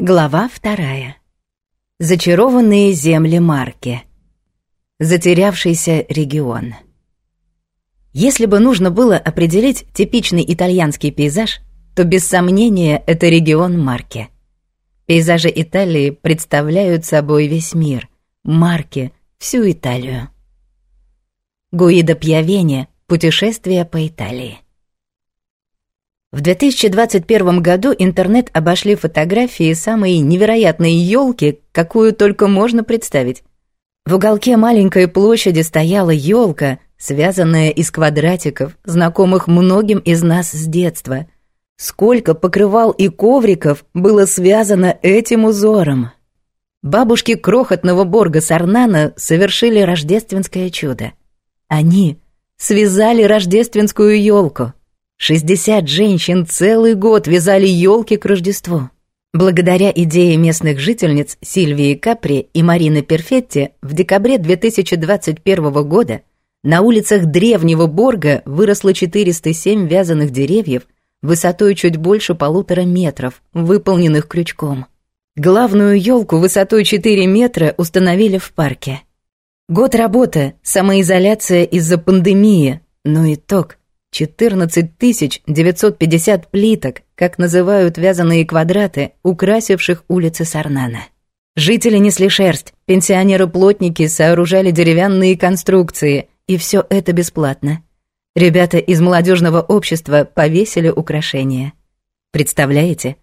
Глава вторая. Зачарованные земли Марки. Затерявшийся регион. Если бы нужно было определить типичный итальянский пейзаж, то без сомнения это регион Марки. Пейзажи Италии представляют собой весь мир, Марки — всю Италию. Гуидо Пьявене «Путешествие по Италии». В 2021 году интернет обошли фотографии самые невероятные елки, какую только можно представить. В уголке маленькой площади стояла елка, связанная из квадратиков, знакомых многим из нас с детства. Сколько покрывал и ковриков было связано этим узором. Бабушки крохотного Борга Сарнана совершили рождественское чудо. Они связали рождественскую елку. 60 женщин целый год вязали елки к Рождеству. Благодаря идее местных жительниц Сильвии Капри и Марины Перфетти в декабре 2021 года на улицах древнего Борга выросло 407 вязаных деревьев высотой чуть больше полутора метров, выполненных крючком. Главную елку высотой 4 метра установили в парке. Год работы, самоизоляция из-за пандемии, ну но итог 14 950 плиток, как называют вязаные квадраты, украсивших улицы Сарнана. Жители несли шерсть, пенсионеры-плотники сооружали деревянные конструкции, и все это бесплатно. Ребята из молодежного общества повесили украшения. Представляете?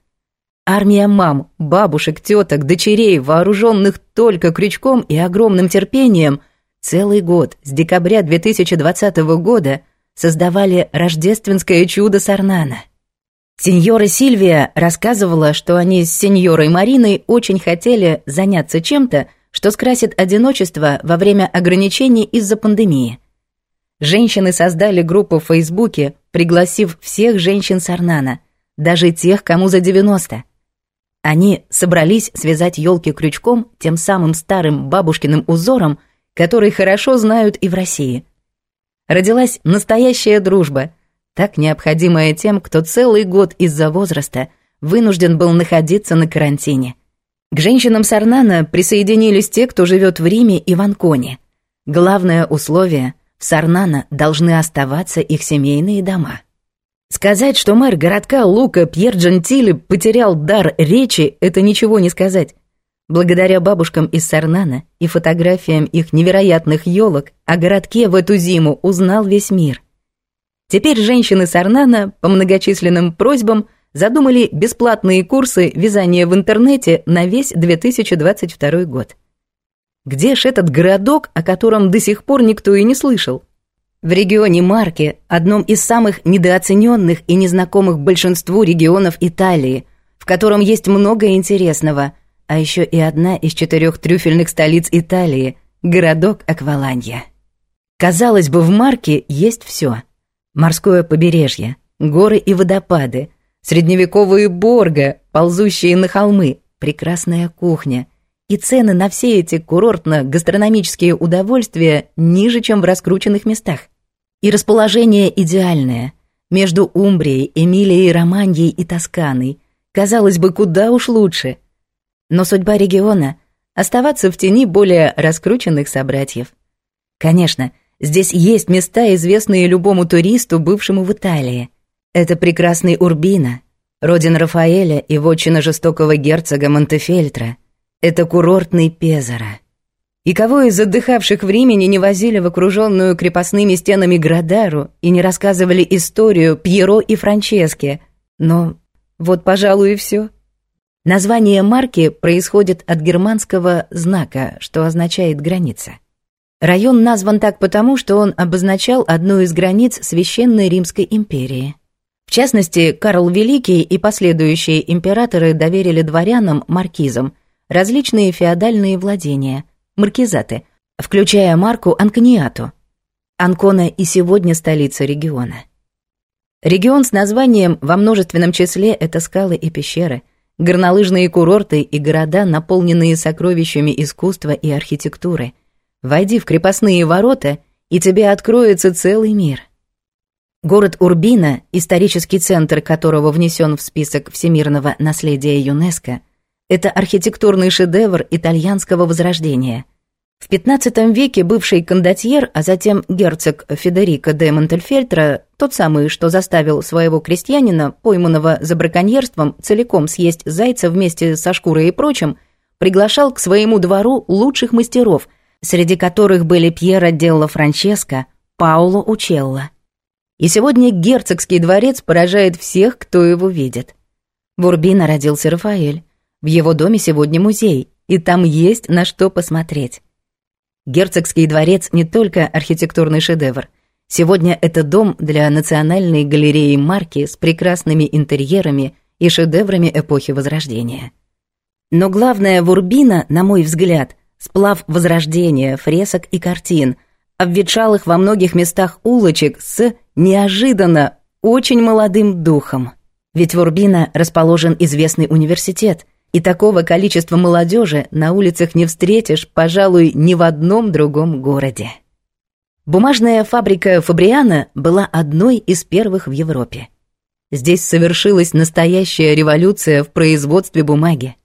Армия мам, бабушек, теток, дочерей, вооруженных только крючком и огромным терпением, целый год, с декабря 2020 года – создавали рождественское чудо Сарнана. Сеньора Сильвия рассказывала, что они с сеньорой Мариной очень хотели заняться чем-то, что скрасит одиночество во время ограничений из-за пандемии. Женщины создали группу в Фейсбуке, пригласив всех женщин Сарнана, даже тех, кому за 90. Они собрались связать елки крючком тем самым старым бабушкиным узором, который хорошо знают и в России – Родилась настоящая дружба, так необходимая тем, кто целый год из-за возраста вынужден был находиться на карантине. К женщинам Сарнана присоединились те, кто живет в Риме и в Анконе. Главное условие – в Сарнана должны оставаться их семейные дома. Сказать, что мэр городка Лука Пьер Джентили потерял дар речи – это ничего не сказать. Благодаря бабушкам из Сарнана и фотографиям их невероятных елок а о городке в эту зиму узнал весь мир. Теперь женщины Сарнана по многочисленным просьбам задумали бесплатные курсы вязания в интернете на весь 2022 год. Где ж этот городок, о котором до сих пор никто и не слышал? В регионе Марки, одном из самых недооцененных и незнакомых большинству регионов Италии, в котором есть много интересного – а еще и одна из четырех трюфельных столиц Италии – городок Акваланья. Казалось бы, в Марке есть все. Морское побережье, горы и водопады, средневековые борга, ползущие на холмы, прекрасная кухня. И цены на все эти курортно-гастрономические удовольствия ниже, чем в раскрученных местах. И расположение идеальное – между Умбрией, Эмилией, Романьей и Тосканой. Казалось бы, куда уж лучше – но судьба региона оставаться в тени более раскрученных собратьев. Конечно, здесь есть места, известные любому туристу, бывшему в Италии. Это прекрасный Урбино, родина Рафаэля и вотчина жестокого герцога Монтефельтра. Это курортный Пезаро. И кого из отдыхавших времени не возили в окруженную крепостными стенами Градару и не рассказывали историю Пьеро и Франчески. Но вот, пожалуй, и всё. Название марки происходит от германского знака, что означает «граница». Район назван так потому, что он обозначал одну из границ Священной Римской империи. В частности, Карл Великий и последующие императоры доверили дворянам, маркизам, различные феодальные владения, маркизаты, включая марку Анкниату. Анкона и сегодня столица региона. Регион с названием во множественном числе – это скалы и пещеры – горнолыжные курорты и города, наполненные сокровищами искусства и архитектуры. Войди в крепостные ворота, и тебе откроется целый мир. Город Урбина, исторический центр которого внесен в список всемирного наследия ЮНЕСКО, это архитектурный шедевр итальянского возрождения – в XV веке бывший кондотьер, а затем герцог Федерико де Монтельфельтро, тот самый, что заставил своего крестьянина, пойманного за браконьерством, целиком съесть зайца вместе со шкурой и прочим, приглашал к своему двору лучших мастеров, среди которых были Пьера Делла Франческо, Пауло Учелло. И сегодня герцогский дворец поражает всех, кто его видит. В Урбино родился Рафаэль. В его доме сегодня музей, и там есть на что посмотреть. Герцогский дворец не только архитектурный шедевр. Сегодня это дом для Национальной галереи марки с прекрасными интерьерами и шедеврами эпохи Возрождения. Но главное в Урбино, на мой взгляд, сплав Возрождения, фресок и картин, обветшалых во многих местах улочек с неожиданно очень молодым духом. Ведь в Урбино расположен известный университет – и такого количества молодежи на улицах не встретишь, пожалуй, ни в одном другом городе. Бумажная фабрика Фабриана была одной из первых в Европе. Здесь совершилась настоящая революция в производстве бумаги.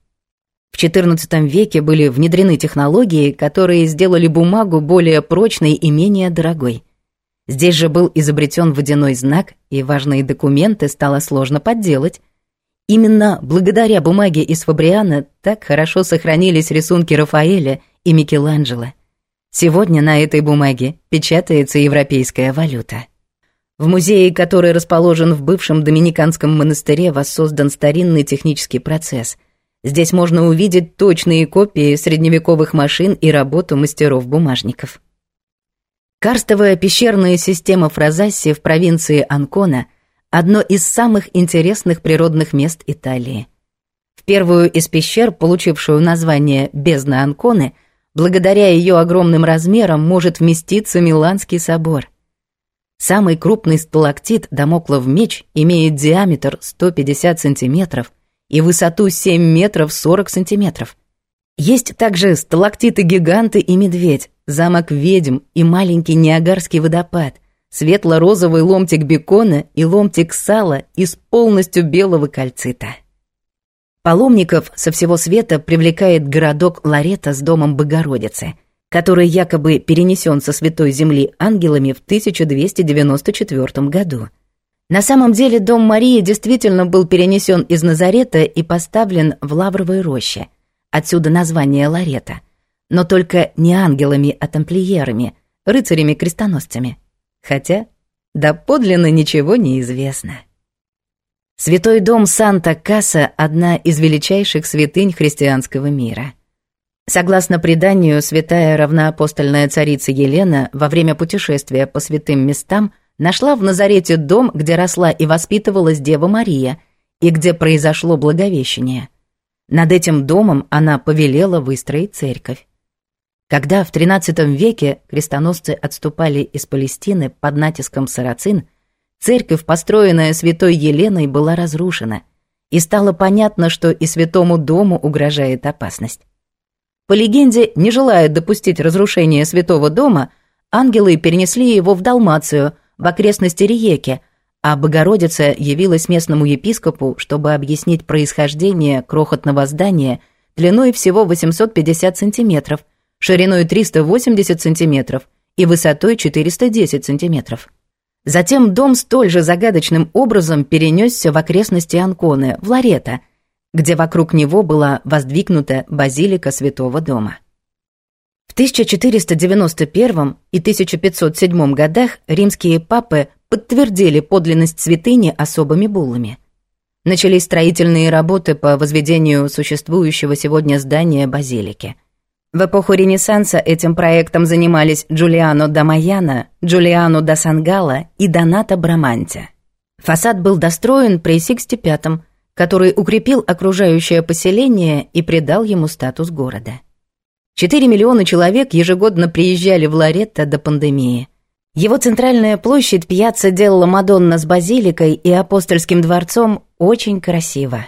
В XIV веке были внедрены технологии, которые сделали бумагу более прочной и менее дорогой. Здесь же был изобретен водяной знак, и важные документы стало сложно подделать, Именно благодаря бумаге из Фабриана так хорошо сохранились рисунки Рафаэля и Микеланджело. Сегодня на этой бумаге печатается европейская валюта. В музее, который расположен в бывшем доминиканском монастыре, воссоздан старинный технический процесс. Здесь можно увидеть точные копии средневековых машин и работу мастеров-бумажников. Карстовая пещерная система Фразасси в провинции Анкона – одно из самых интересных природных мест Италии. В первую из пещер, получившую название «Бездна Анконы», благодаря ее огромным размерам может вместиться Миланский собор. Самый крупный сталактит Дамоклов меч имеет диаметр 150 сантиметров и высоту 7 метров 40 сантиметров. Есть также сталактиты-гиганты и медведь, замок ведьм и маленький Ниагарский водопад – светло-розовый ломтик бекона и ломтик сала из полностью белого кальцита. Паломников со всего света привлекает городок Ларета с домом Богородицы, который якобы перенесен со Святой Земли ангелами в 1294 году. На самом деле дом Марии действительно был перенесен из Назарета и поставлен в Лавровой роще, отсюда название Ларета, но только не ангелами, а тамплиерами, рыцарями-крестоносцами – хотя доподлинно ничего не известно. Святой дом Санта-Каса – одна из величайших святынь христианского мира. Согласно преданию, святая равноапостольная царица Елена во время путешествия по святым местам нашла в Назарете дом, где росла и воспитывалась Дева Мария, и где произошло благовещение. Над этим домом она повелела выстроить церковь. Когда в XIII веке крестоносцы отступали из Палестины под натиском сарацин, церковь, построенная святой Еленой, была разрушена, и стало понятно, что и святому дому угрожает опасность. По легенде, не желая допустить разрушение святого дома, ангелы перенесли его в Далмацию, в окрестности Риеки, а Богородица явилась местному епископу, чтобы объяснить происхождение крохотного здания длиной всего 850 сантиметров, шириной 380 сантиметров и высотой 410 сантиметров. Затем дом столь же загадочным образом перенесся в окрестности Анконы, в Ларета, где вокруг него была воздвигнута базилика Святого Дома. В 1491 и 1507 годах римские папы подтвердили подлинность святыни особыми буллами. Начались строительные работы по возведению существующего сегодня здания базилики – в эпоху Ренессанса этим проектом занимались Джулиано да Майяна, Джулиано да Сангала и Доната Браманте. Фасад был достроен при 65-м, который укрепил окружающее поселение и придал ему статус города. 4 миллиона человек ежегодно приезжали в Лоретто до пандемии. Его центральная площадь пьяца делала Мадонна с базиликой и апостольским дворцом очень красиво.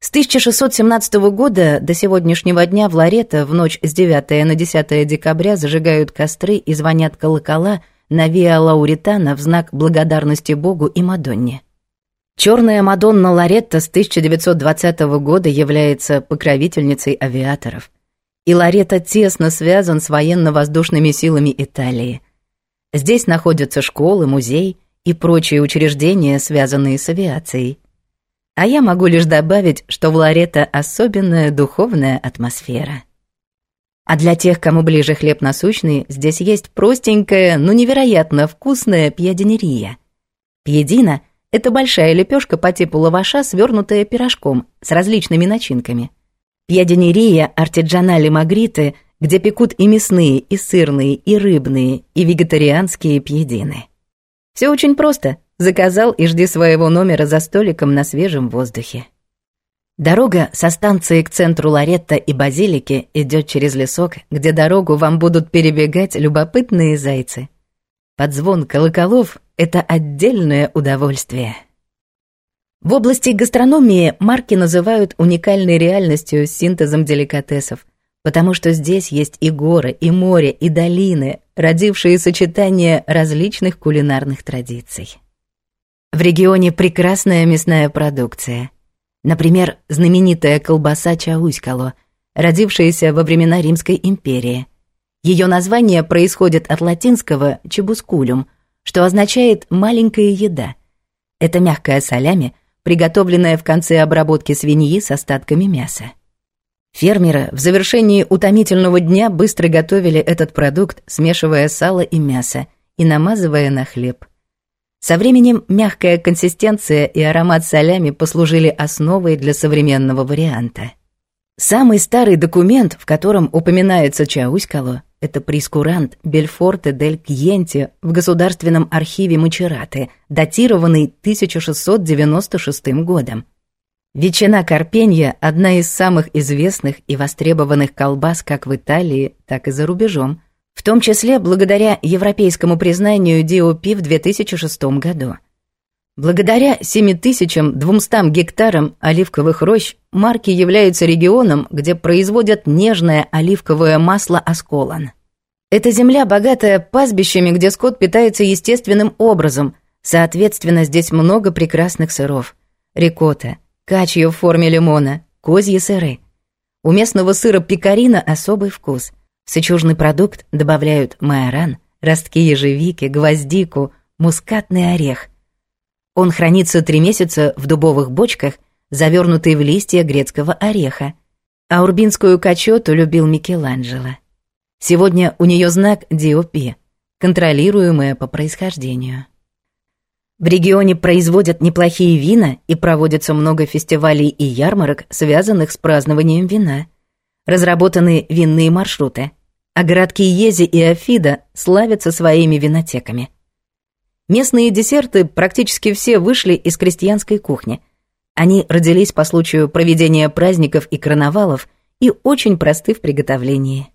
С 1617 года до сегодняшнего дня в Ларета в ночь с 9 на 10 декабря зажигают костры и звонят колокола на Виа Лауритана в знак благодарности Богу и Мадонне. Черная Мадонна Ларетта с 1920 года является покровительницей авиаторов. И Ларетта тесно связан с военно-воздушными силами Италии. Здесь находятся школы, музей и прочие учреждения, связанные с авиацией. А я могу лишь добавить, что в Ларета особенная духовная атмосфера. А для тех, кому ближе хлеб насущный, здесь есть простенькая, но невероятно вкусная пьединерия. Пьедина – это большая лепешка по типу лаваша, свернутая пирожком, с различными начинками. Пьединерия артиджанали магриты, где пекут и мясные, и сырные, и рыбные, и вегетарианские пьедины. Все очень просто – заказал и жди своего номера за столиком на свежем воздухе. Дорога со станции к центру Ларетта и Базилики идет через лесок, где дорогу вам будут перебегать любопытные зайцы. Под звон колоколов – это отдельное удовольствие. В области гастрономии марки называют уникальной реальностью с синтезом деликатесов, потому что здесь есть и горы, и море, и долины, родившие сочетание различных кулинарных традиций. В регионе прекрасная мясная продукция. Например, знаменитая колбаса Чауськало, родившаяся во времена Римской империи. Ее название происходит от латинского «чебускулюм», что означает «маленькая еда». Это мягкая солями, приготовленная в конце обработки свиньи с остатками мяса. Фермеры в завершении утомительного дня быстро готовили этот продукт, смешивая сало и мясо и намазывая на хлеб – со временем мягкая консистенция и аромат солями послужили основой для современного варианта. Самый старый документ, в котором упоминается Чауськало, это прескурант Бельфорте дель Кьенти в Государственном архиве Мачераты, датированный 1696 годом. Ветчина Карпенья – одна из самых известных и востребованных колбас как в Италии, так и за рубежом – в том числе благодаря европейскому признанию ДИОПИ в 2006 году. Благодаря 7200 гектарам оливковых рощ марки являются регионом, где производят нежное оливковое масло «Осколан». Эта земля богатая пастбищами, где скот питается естественным образом, соответственно, здесь много прекрасных сыров. Рикотта, качью в форме лимона, козьи сыры. У местного сыра пекарина особый вкус – Сычужный продукт добавляют майоран, ростки ежевики, гвоздику, мускатный орех. Он хранится три месяца в дубовых бочках, завернутые в листья грецкого ореха. А урбинскую качету любил Микеланджело. Сегодня у нее знак DOP, контролируемая по происхождению. В регионе производят неплохие вина и проводятся много фестивалей и ярмарок, связанных с празднованием вина. Разработаны винные маршруты. А городки Ези и Афида славятся своими винотеками. Местные десерты практически все вышли из крестьянской кухни. Они родились по случаю проведения праздников и карнавалов и очень просты в приготовлении.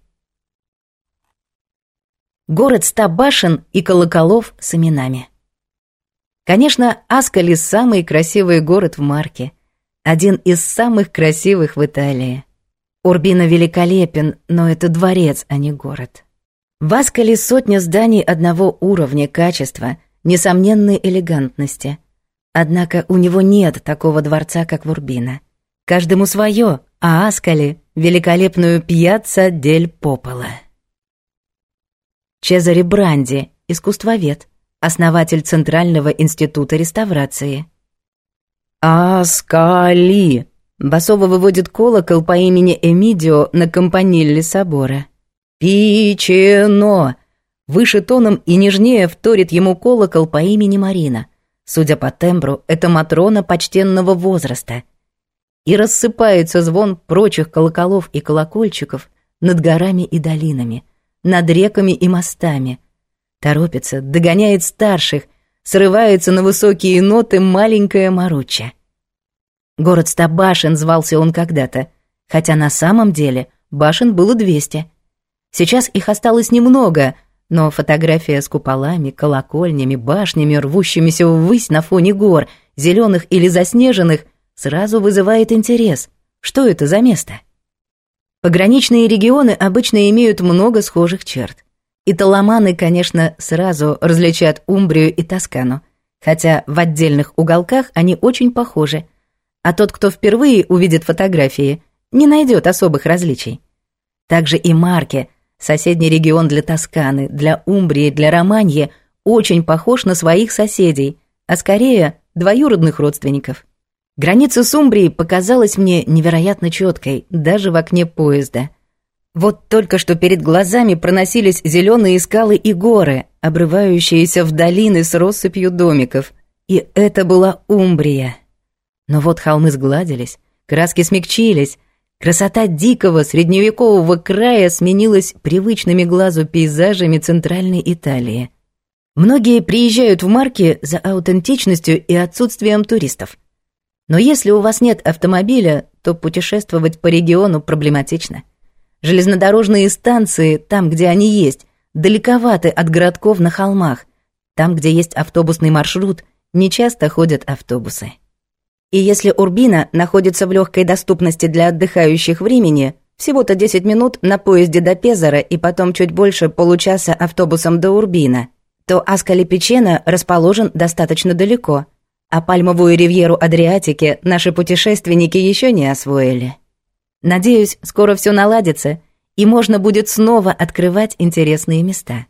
Город ста башен и колоколов с именами. Конечно, Аскали – самый красивый город в Марке, один из самых красивых в Италии. Урбина великолепен, но это дворец, а не город. В Аскале сотня зданий одного уровня качества, несомненной элегантности. Однако у него нет такого дворца, как в Урбино. Каждому свое, а Аскале — великолепную пьяца дель Попола. Чезаре Бранди, искусствовед, основатель Центрального института реставрации. «Аскали!» Басова выводит колокол по имени Эмидио на компанилле собора. «Пичено!» Выше тоном и нежнее вторит ему колокол по имени Марина. Судя по тембру, это Матрона почтенного возраста. И рассыпается звон прочих колоколов и колокольчиков над горами и долинами, над реками и мостами. Торопится, догоняет старших, срывается на высокие ноты маленькая Маруча. Город Стабашин звался он когда-то, хотя на самом деле башен было 200. Сейчас их осталось немного, но фотография с куполами, колокольнями, башнями, рвущимися ввысь на фоне гор, зеленых или заснеженных, сразу вызывает интерес. Что это за место? Пограничные регионы обычно имеют много схожих черт. и Италоманы, конечно, сразу различают Умбрию и Тоскану, хотя в отдельных уголках они очень похожи – а тот, кто впервые увидит фотографии, не найдет особых различий. Также и марки, соседний регион для Тосканы, для Умбрии, для Романьи, очень похож на своих соседей, а скорее двоюродных родственников. Граница с Умбрией показалась мне невероятно четкой, даже в окне поезда. Вот только что перед глазами проносились зеленые скалы и горы, обрывающиеся в долины с россыпью домиков. И это была Умбрия. Но вот холмы сгладились, краски смягчились, красота дикого средневекового края сменилась привычными глазу пейзажами центральной Италии. Многие приезжают в Марки за аутентичностью и отсутствием туристов. Но если у вас нет автомобиля, то путешествовать по региону проблематично. Железнодорожные станции, там, где они есть, далековаты от городков на холмах. Там, где есть автобусный маршрут, нечасто ходят автобусы. И если Урбина находится в легкой доступности для отдыхающих времени, всего-то 10 минут на поезде до Пезара и потом чуть больше получаса автобусом до Урбина, то Аскалипичена расположен достаточно далеко, а пальмовую ривьеру Адриатики наши путешественники еще не освоили. Надеюсь, скоро все наладится, и можно будет снова открывать интересные места.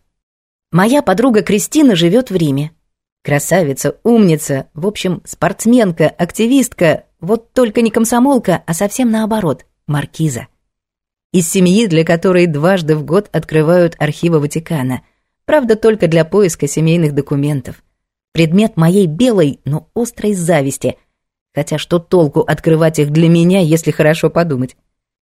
Моя подруга Кристина живет в Риме. Красавица, умница, в общем, спортсменка, активистка, вот только не комсомолка, а совсем наоборот, маркиза. Из семьи, для которой дважды в год открывают архивы Ватикана, правда, только для поиска семейных документов. Предмет моей белой, но острой зависти. Хотя что толку открывать их для меня, если хорошо подумать?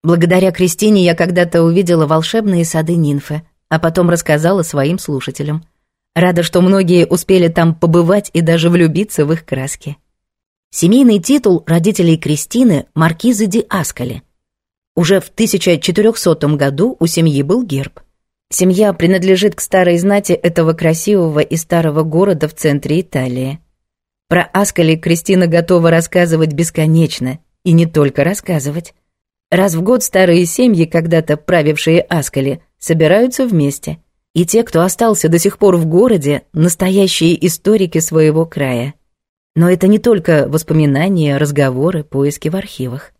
Благодаря Кристине я когда-то увидела волшебные сады нимфы, а потом рассказала своим слушателям – Рада, что многие успели там побывать и даже влюбиться в их краски. Семейный титул родителей Кристины – маркизы Ди Аскали. Уже в 1400 году у семьи был герб. Семья принадлежит к старой знати этого красивого и старого города в центре Италии. Про Аскали Кристина готова рассказывать бесконечно, и не только рассказывать. Раз в год старые семьи, когда-то правившие Аскали, собираются вместе – и те, кто остался до сих пор в городе, настоящие историки своего края. Но это не только воспоминания, разговоры, поиски в архивах.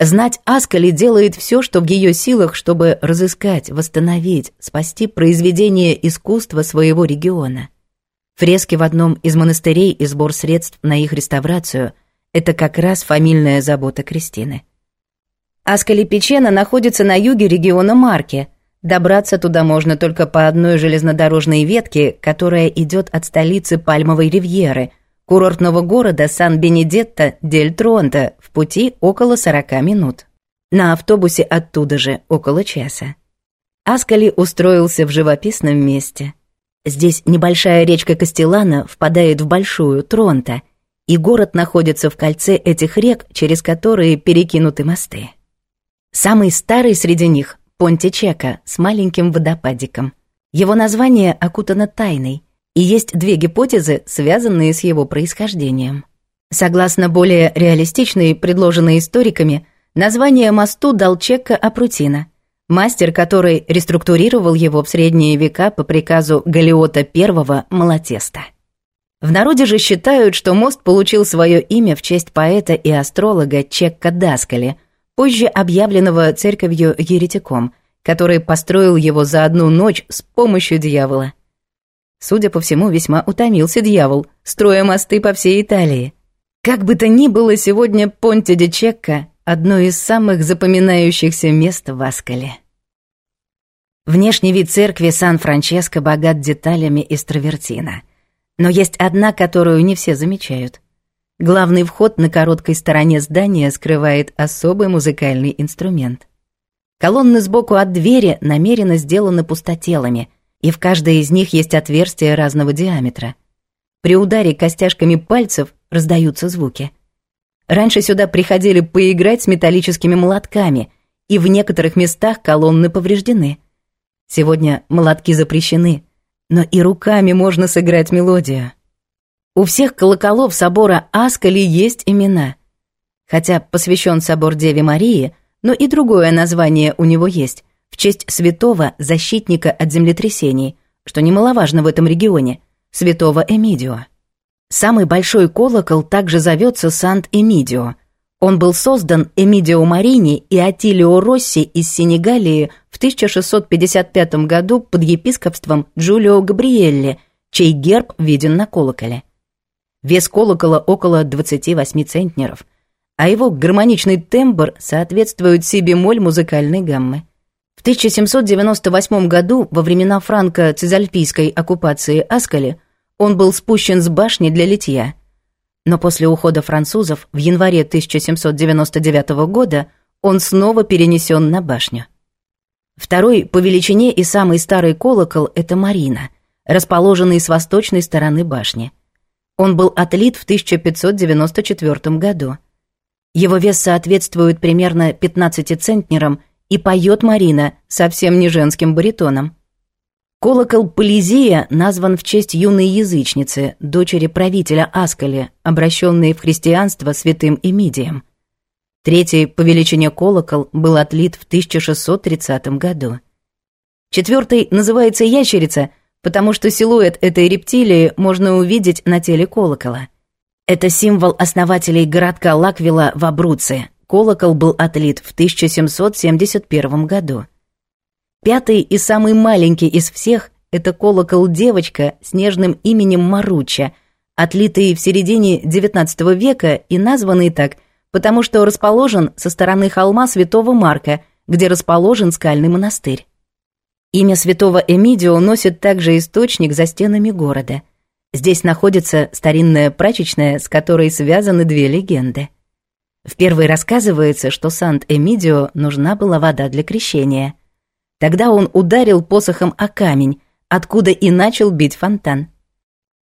Знать Аскали делает все, что в ее силах, чтобы разыскать, восстановить, спасти произведения искусства своего региона. Фрески в одном из монастырей и сбор средств на их реставрацию – это как раз фамильная забота Кристины. Аскали Печена находится на юге региона Марки – Добраться туда можно только по одной железнодорожной ветке, которая идет от столицы Пальмовой ривьеры, курортного города Сан-Бенедетто-дель-Тронто, в пути около 40 минут. На автобусе оттуда же около часа. Аскали устроился в живописном месте. Здесь небольшая речка Кастелана впадает в большую Тронто, и город находится в кольце этих рек, через которые перекинуты мосты. Самый старый среди них Понтичека с маленьким водопадиком. Его название окутано тайной, и есть две гипотезы, связанные с его происхождением. Согласно более реалистичной, предложенной историками, название мосту дал Чекка Апрутина, мастер, который реструктурировал его в средние века по приказу Галиота I Малатеста. В народе же считают, что мост получил свое имя в честь поэта и астролога Чекка Даскали – позже объявленного церковью еретиком, который построил его за одну ночь с помощью дьявола. Судя по всему, весьма утомился дьявол, строя мосты по всей Италии. Как бы то ни было, сегодня Понте де Чекко – одно из самых запоминающихся мест в Аскале. Внешний вид церкви Сан-Франческо богат деталями из травертина. Но есть одна, которую не все замечают – Главный вход на короткой стороне здания скрывает особый музыкальный инструмент. Колонны сбоку от двери намеренно сделаны пустотелами, и в каждой из них есть отверстия разного диаметра. При ударе костяшками пальцев раздаются звуки. Раньше сюда приходили поиграть с металлическими молотками, и в некоторых местах колонны повреждены. Сегодня молотки запрещены, но и руками можно сыграть мелодию. У всех колоколов собора Аскали есть имена. Хотя посвящен собор Деве Марии, но и другое название у него есть, в честь святого защитника от землетрясений, что немаловажно в этом регионе, святого Эмидио. Самый большой колокол также зовется Сант-Эмидио. Он был создан Эмидио Марини и Атилио Росси из Сенегалии в 1655 году под епископством Джулио Габриэлли, чей герб виден на колоколе вес колокола около 28 центнеров, а его гармоничный тембр соответствует си бемоль музыкальной гаммы. В 1798 году, во времена франко-цизальпийской оккупации Аскали, он был спущен с башни для литья. Но после ухода французов в январе 1799 года он снова перенесен на башню. Второй по величине и самый старый колокол – это Марина, расположенный с восточной стороны башни – он был отлит в 1594 году. Его вес соответствует примерно 15 центнерам, и поет Марина совсем не женским баритоном. Колокол Полизия назван в честь юной язычницы, дочери правителя Аскали, обращенной в христианство святым Эмидием. Третий по величине колокол был отлит в 1630 году. Четвертый называется «Ящерица», потому что силуэт этой рептилии можно увидеть на теле колокола. Это символ основателей городка Лаквила в Абруце. Колокол был отлит в 1771 году. Пятый и самый маленький из всех – это колокол-девочка с нежным именем Маруча, отлитый в середине XIX века и названный так, потому что расположен со стороны холма Святого Марка, где расположен скальный монастырь. Имя святого Эмидио носит также источник за стенами города. Здесь находится старинная прачечная, с которой связаны две легенды. В первой рассказывается, что Сант-Эмидио нужна была вода для крещения. Тогда он ударил посохом о камень, откуда и начал бить фонтан.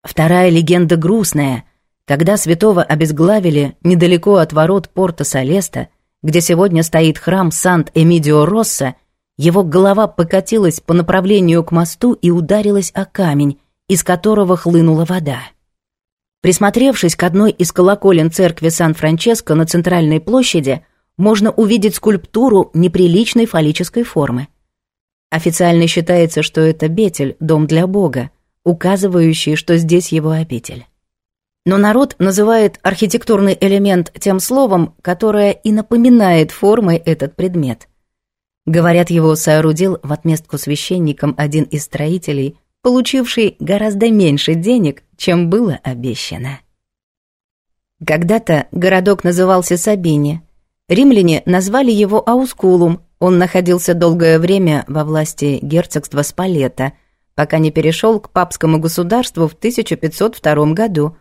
Вторая легенда грустная. Когда святого обезглавили недалеко от ворот порта Солеста, где сегодня стоит храм Сант-Эмидио Росса – его голова покатилась по направлению к мосту и ударилась о камень, из которого хлынула вода. Присмотревшись к одной из колоколен церкви Сан-Франческо на центральной площади, можно увидеть скульптуру неприличной фаллической формы. Официально считается, что это Бетель, дом для Бога, указывающий, что здесь его обитель. Но народ называет архитектурный элемент тем словом, которое и напоминает формой этот предмет. Говорят, его соорудил в отместку священникам один из строителей, получивший гораздо меньше денег, чем было обещано. Когда-то городок назывался Сабини. Римляне назвали его Аускулум. Он находился долгое время во власти герцогства Спалета, пока не перешел к папскому государству в 1502 году,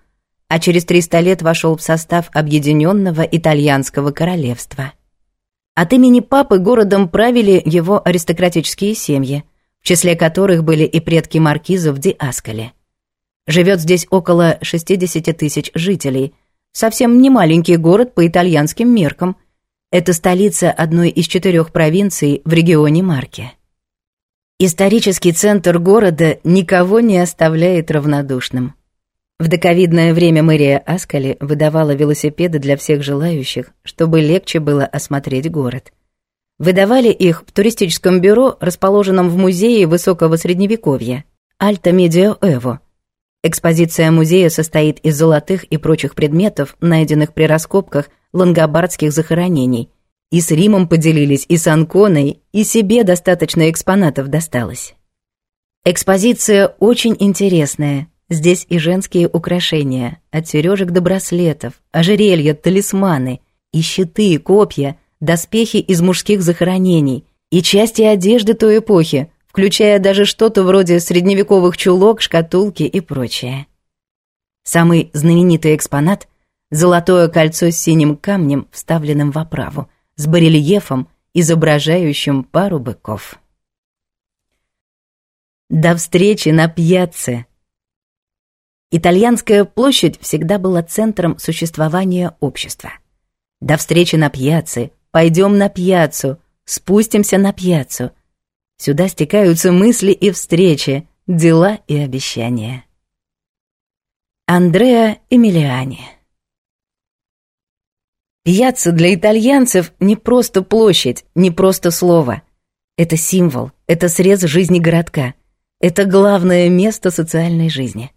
а через 300 лет вошел в состав Объединенного Итальянского Королевства. От имени папы городом правили его аристократические семьи, в числе которых были и предки маркизов Ди Аскале. Живет здесь около 60 тысяч жителей. Совсем не маленький город по итальянским меркам. Это столица одной из четырех провинций в регионе Марки. Исторический центр города никого не оставляет равнодушным. В доковидное время мэрия Аскали выдавала велосипеды для всех желающих, чтобы легче было осмотреть город. Выдавали их в туристическом бюро, расположенном в музее высокого средневековья Альта Медио Эво. Экспозиция музея состоит из золотых и прочих предметов, найденных при раскопках лангобардских захоронений. И с Римом поделились, и с Анконой, и себе достаточно экспонатов досталось. Экспозиция очень интересная – Здесь и женские украшения, от сережек до браслетов, ожерелья, талисманы, и щиты, и копья, доспехи из мужских захоронений, и части одежды той эпохи, включая даже что-то вроде средневековых чулок, шкатулки и прочее. Самый знаменитый экспонат – золотое кольцо с синим камнем, вставленным в оправу, с барельефом, изображающим пару быков. До встречи на пьяце! Итальянская площадь всегда была центром существования общества. До встречи на пьяце, пойдем на пьяцу, спустимся на пьяцу. Сюда стекаются мысли и встречи, дела и обещания. Андреа Эмилиани Пьяцца для итальянцев не просто площадь, не просто слово. Это символ, это срез жизни городка. Это главное место социальной жизни.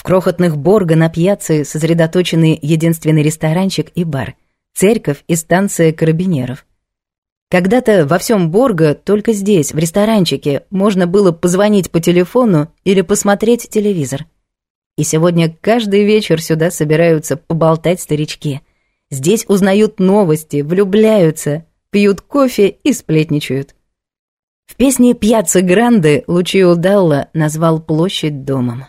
В крохотных Борго на пьяце сосредоточены единственный ресторанчик и бар, церковь и станция карабинеров. Когда-то во всем Борго только здесь, в ресторанчике, можно было позвонить по телефону или посмотреть телевизор. И сегодня каждый вечер сюда собираются поболтать старички. Здесь узнают новости, влюбляются, пьют кофе и сплетничают. В песне «Пьяцца Гранды» Лучио Далла назвал площадь домом.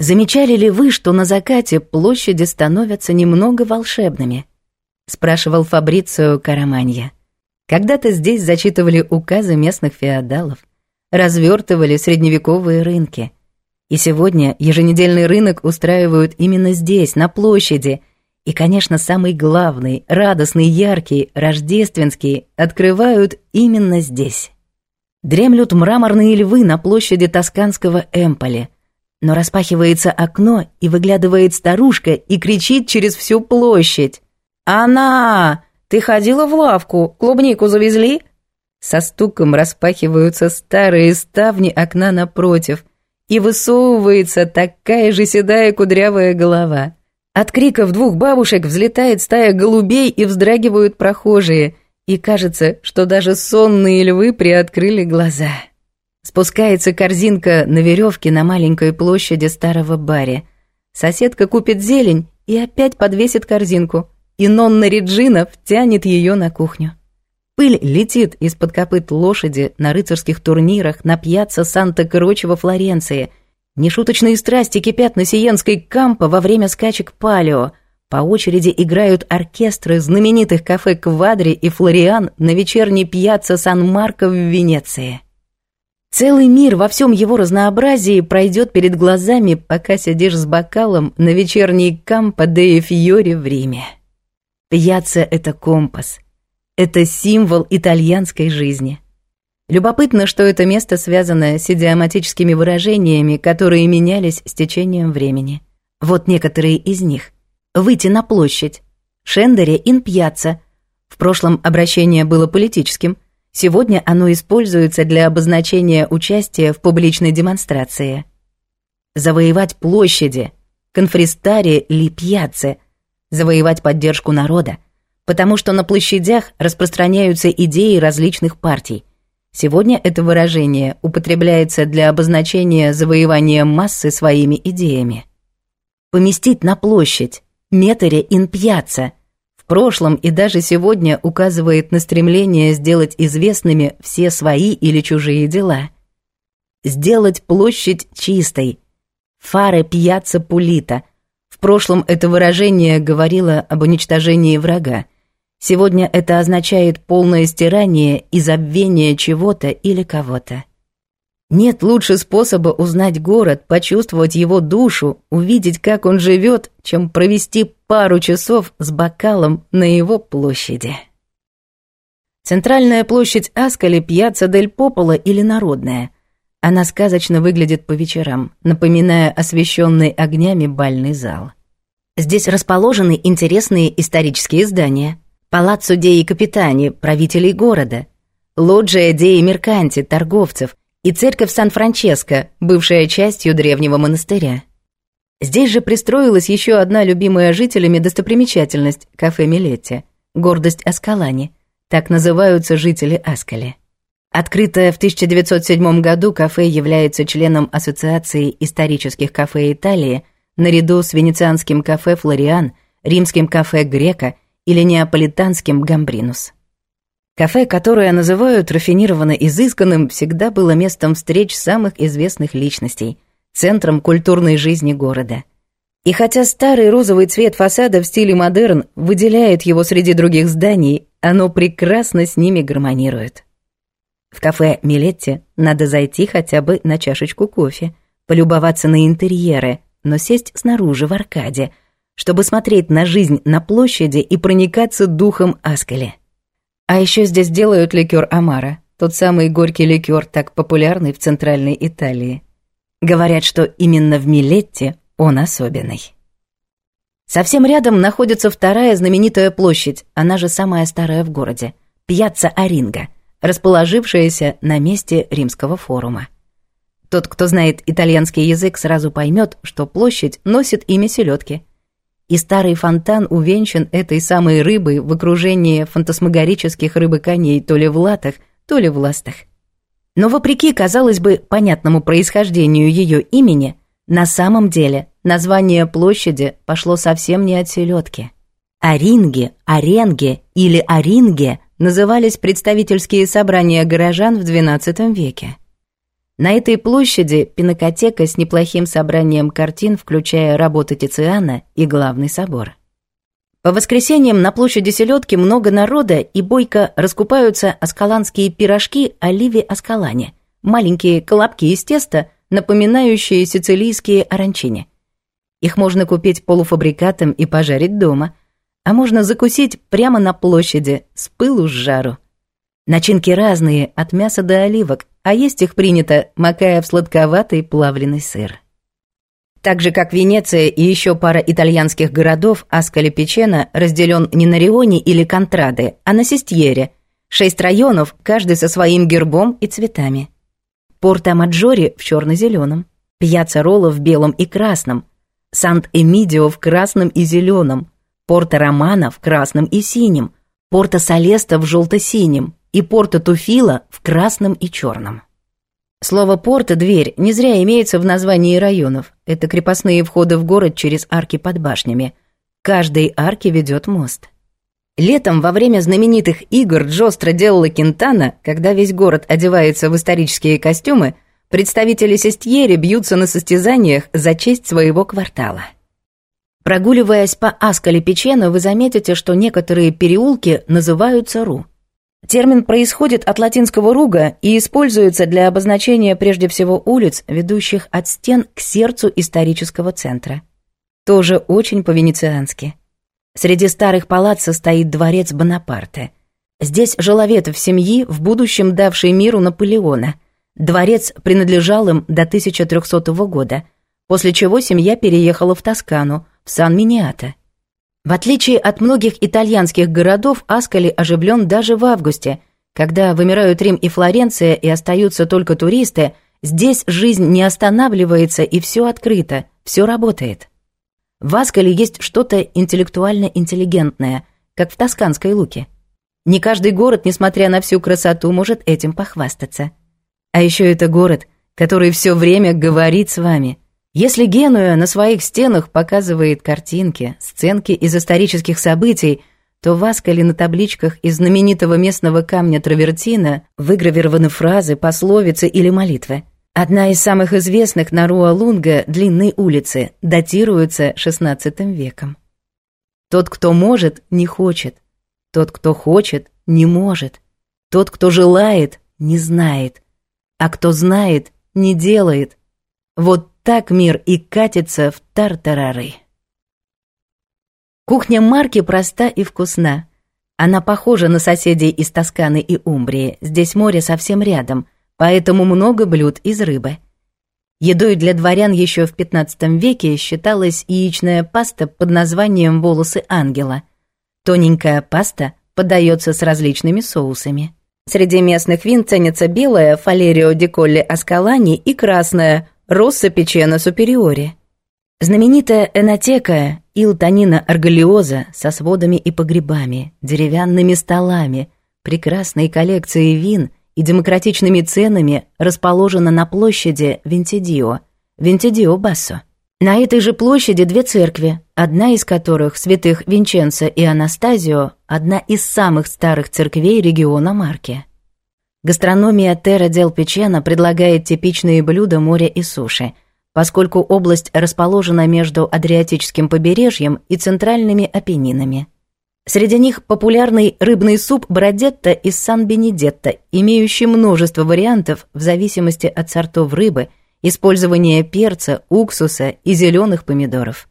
«Замечали ли вы, что на закате площади становятся немного волшебными?» — спрашивал Фабрицио Караманья. «Когда-то здесь зачитывали указы местных феодалов, развёртывали средневековые рынки. И сегодня еженедельный рынок устраивают именно здесь, на площади. И, конечно, самый главный, радостный, яркий, рождественский открывают именно здесь. Дремлют мраморные львы на площади Тосканского Эмполи — но распахивается окно и выглядывает старушка и кричит через всю площадь. «Она! Ты ходила в лавку, клубнику завезли?» Со стуком распахиваются старые ставни окна напротив, и высовывается такая же седая кудрявая голова. От криков двух бабушек взлетает стая голубей и вздрагивают прохожие, и кажется, что даже сонные львы приоткрыли глаза. Спускается корзинка на веревке на маленькой площади старого баре. Соседка купит зелень и опять подвесит корзинку. И Нонна Реджина втянет ее на кухню. Пыль летит из-под копыт лошади на рыцарских турнирах на пьяцца Санта-Кроче во Флоренции. Нешуточные страсти кипят на Сиенской Кампо во время скачек палео. По очереди играют оркестры знаменитых кафе «Квадри» и «Флориан» на вечерней пьяцца Сан-Марко в Венеции. Целый мир во всем его разнообразии пройдет перед глазами, пока сидишь с бокалом на вечерней кампо де Фьоре в Риме. Пьяца — это компас. Это символ итальянской жизни. Любопытно, что это место связано с идиоматическими выражениями, которые менялись с течением времени. Вот некоторые из них. «Выйти на площадь», «Шендере ин пьяца». В прошлом обращение было политическим – Сегодня оно используется для обозначения участия в публичной демонстрации. Завоевать площади, конфристари или пьяцы, завоевать поддержку народа, потому что на площадях распространяются идеи различных партий. Сегодня это выражение употребляется для обозначения завоевания массы своими идеями. Поместить на площадь, метере ин пьяца – прошлом и даже сегодня указывает на стремление сделать известными все свои или чужие дела. Сделать площадь чистой. фары пьяца пулита. В прошлом это выражение говорило об уничтожении врага. Сегодня это означает полное стирание и забвение чего-то или кого-то. Нет лучше способа узнать город, почувствовать его душу, увидеть, как он живет, чем провести пару часов с бокалом на его площади. Центральная площадь Аскали, Пьяца дель Попола или Народная. Она сказочно выглядит по вечерам, напоминая освещенный огнями бальный зал. Здесь расположены интересные исторические здания. Палаццо Деи Капитани, правителей города. Лоджия Деи Мерканти, торговцев, и церковь Сан-Франческо, бывшая частью древнего монастыря. Здесь же пристроилась еще одна любимая жителями достопримечательность – кафе Милетти, гордость Аскалани, так называются жители Аскали. Открытое в 1907 году кафе является членом Ассоциации исторических кафе Италии наряду с венецианским кафе «Флориан», римским кафе «Грека» или неаполитанским «Гамбринус». Кафе, которое называют рафинированно изысканным, всегда было местом встреч самых известных личностей, центром культурной жизни города. И хотя старый розовый цвет фасада в стиле модерн выделяет его среди других зданий, оно прекрасно с ними гармонирует. В кафе «Милетти» надо зайти хотя бы на чашечку кофе, полюбоваться на интерьеры, но сесть снаружи в аркаде, чтобы смотреть на жизнь на площади и проникаться духом Аскеля. А еще здесь делают ликер Амара, тот самый горький ликер, так популярный в Центральной Италии. Говорят, что именно в Милетте он особенный. Совсем рядом находится вторая знаменитая площадь, она же самая старая в городе, Пьяцца Аринга, расположившаяся на месте римского форума. Тот, кто знает итальянский язык, сразу поймет, что площадь носит имя селедки – и старый фонтан увенчан этой самой рыбой в окружении фантасмагорических рыбоконей то ли в латах, то ли в ластах. Но вопреки, казалось бы, понятному происхождению ее имени, на самом деле название площади пошло совсем не от селедки. Оринги, оренги или оринге назывались представительские собрания горожан в XII веке. На этой площади пинокотека с неплохим собранием картин, включая работы Тициана и главный собор. По воскресеньям на площади Селедки много народа и бойко раскупаются аскаланские пирожки оливи аскалане, маленькие колобки из теста, напоминающие сицилийские оранчини. Их можно купить полуфабрикатом и пожарить дома, а можно закусить прямо на площади с пылу с жару. Начинки разные, от мяса до оливок, а есть их принято, макая в сладковатый плавленый сыр. Так же, как Венеция и еще пара итальянских городов, Аскалипичена разделен не на Рионе или Контраде, а на Сестьере. Шесть районов, каждый со своим гербом и цветами. Порта Маджори в черно-зеленом, Пьяца Ролла в белом и красном, Сант-Эмидио в красном и зеленом, Порта Романа в красном и синем, Порта Солеста в желто-синем – и порта Туфила в красном и черном. Слово «порта» — дверь, не зря имеется в названии районов. Это крепостные входы в город через арки под башнями. Каждой арке ведет мост. Летом во время знаменитых игр Джостро делала Кентана, когда весь город одевается в исторические костюмы, представители Сестьери бьются на состязаниях за честь своего квартала. Прогуливаясь по Аскале Печена, вы заметите, что некоторые переулки называются Ру. Термин происходит от латинского «руга» и используется для обозначения прежде всего улиц, ведущих от стен к сердцу исторического центра. Тоже очень по-венециански. Среди старых палаццо состоит дворец Бонапарте. Здесь жила ветвь семьи, в будущем давшей миру Наполеона. Дворец принадлежал им до 1300 года, после чего семья переехала в Тоскану, в Сан-Миниато. В отличие от многих итальянских городов, Асколи оживлен даже в августе. Когда вымирают Рим и Флоренция и остаются только туристы, здесь жизнь не останавливается и все открыто, все работает. В Асколи есть что-то интеллектуально-интеллигентное, как в Тосканской Луке. Не каждый город, несмотря на всю красоту, может этим похвастаться. А еще это город, который все время говорит с вами – если Генуя на своих стенах показывает картинки, сценки из исторических событий, то в Аскале на табличках из знаменитого местного камня Травертина выгравированы фразы, пословицы или молитвы. Одна из самых известных на Руа Лунга, длинной улицы датируется XVI веком. Тот, кто может, не хочет. Тот, кто хочет, не может. Тот, кто желает, не знает. А кто знает, не делает. Вот так мир и катится в тартарары. Кухня Марки проста и вкусна. Она похожа на соседей из Тосканы и Умбрии. Здесь море совсем рядом, поэтому много блюд из рыбы. Едой для дворян еще в 15 веке считалась яичная паста под названием «волосы ангела». Тоненькая паста подается с различными соусами. Среди местных вин ценятся белая фалерио диколли аскалани и красная россыпи Чена Супериори. Знаменитая энотека Илтонина Аргалиоза со сводами и погребами, деревянными столами, прекрасной коллекцией вин и демократичными ценами расположена на площади Вентидио, Вентидио Бассо. На этой же площади две церкви, одна из которых, святых Винченцо и Анастазио, одна из самых старых церквей региона Марки. Гастрономия Терра Дел Печена предлагает типичные блюда моря и суши. Поскольку область расположена между Адриатическим побережьем и центральными Апеннинами. Среди них популярный рыбный суп Бродетто из Сан-Бенедетто, имеющий множество вариантов в зависимости от сортов рыбы, использования перца, уксуса и зеленых помидоров.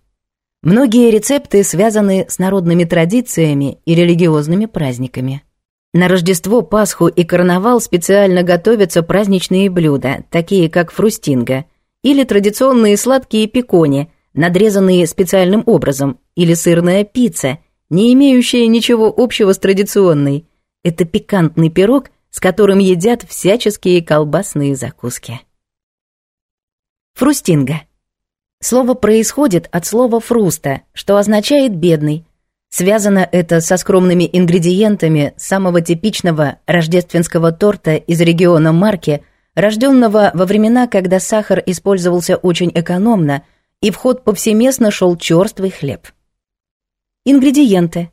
Многие рецепты связаны с народными традициями и религиозными праздниками. На Рождество, Пасху и Карнавал специально готовятся праздничные блюда, такие как фрустинга, или традиционные сладкие пекони, надрезанные специальным образом, или сырная пицца, не имеющая ничего общего с традиционной. Это пикантный пирог, с которым едят всяческие колбасные закуски. Фрустинга. Слово происходит от слова «фруста», что означает «бедный», Связано это со скромными ингредиентами самого типичного рождественского торта из региона Марки, рожденного во времена, когда сахар использовался очень экономно и в ход повсеместно шел черствый хлеб. Ингредиенты.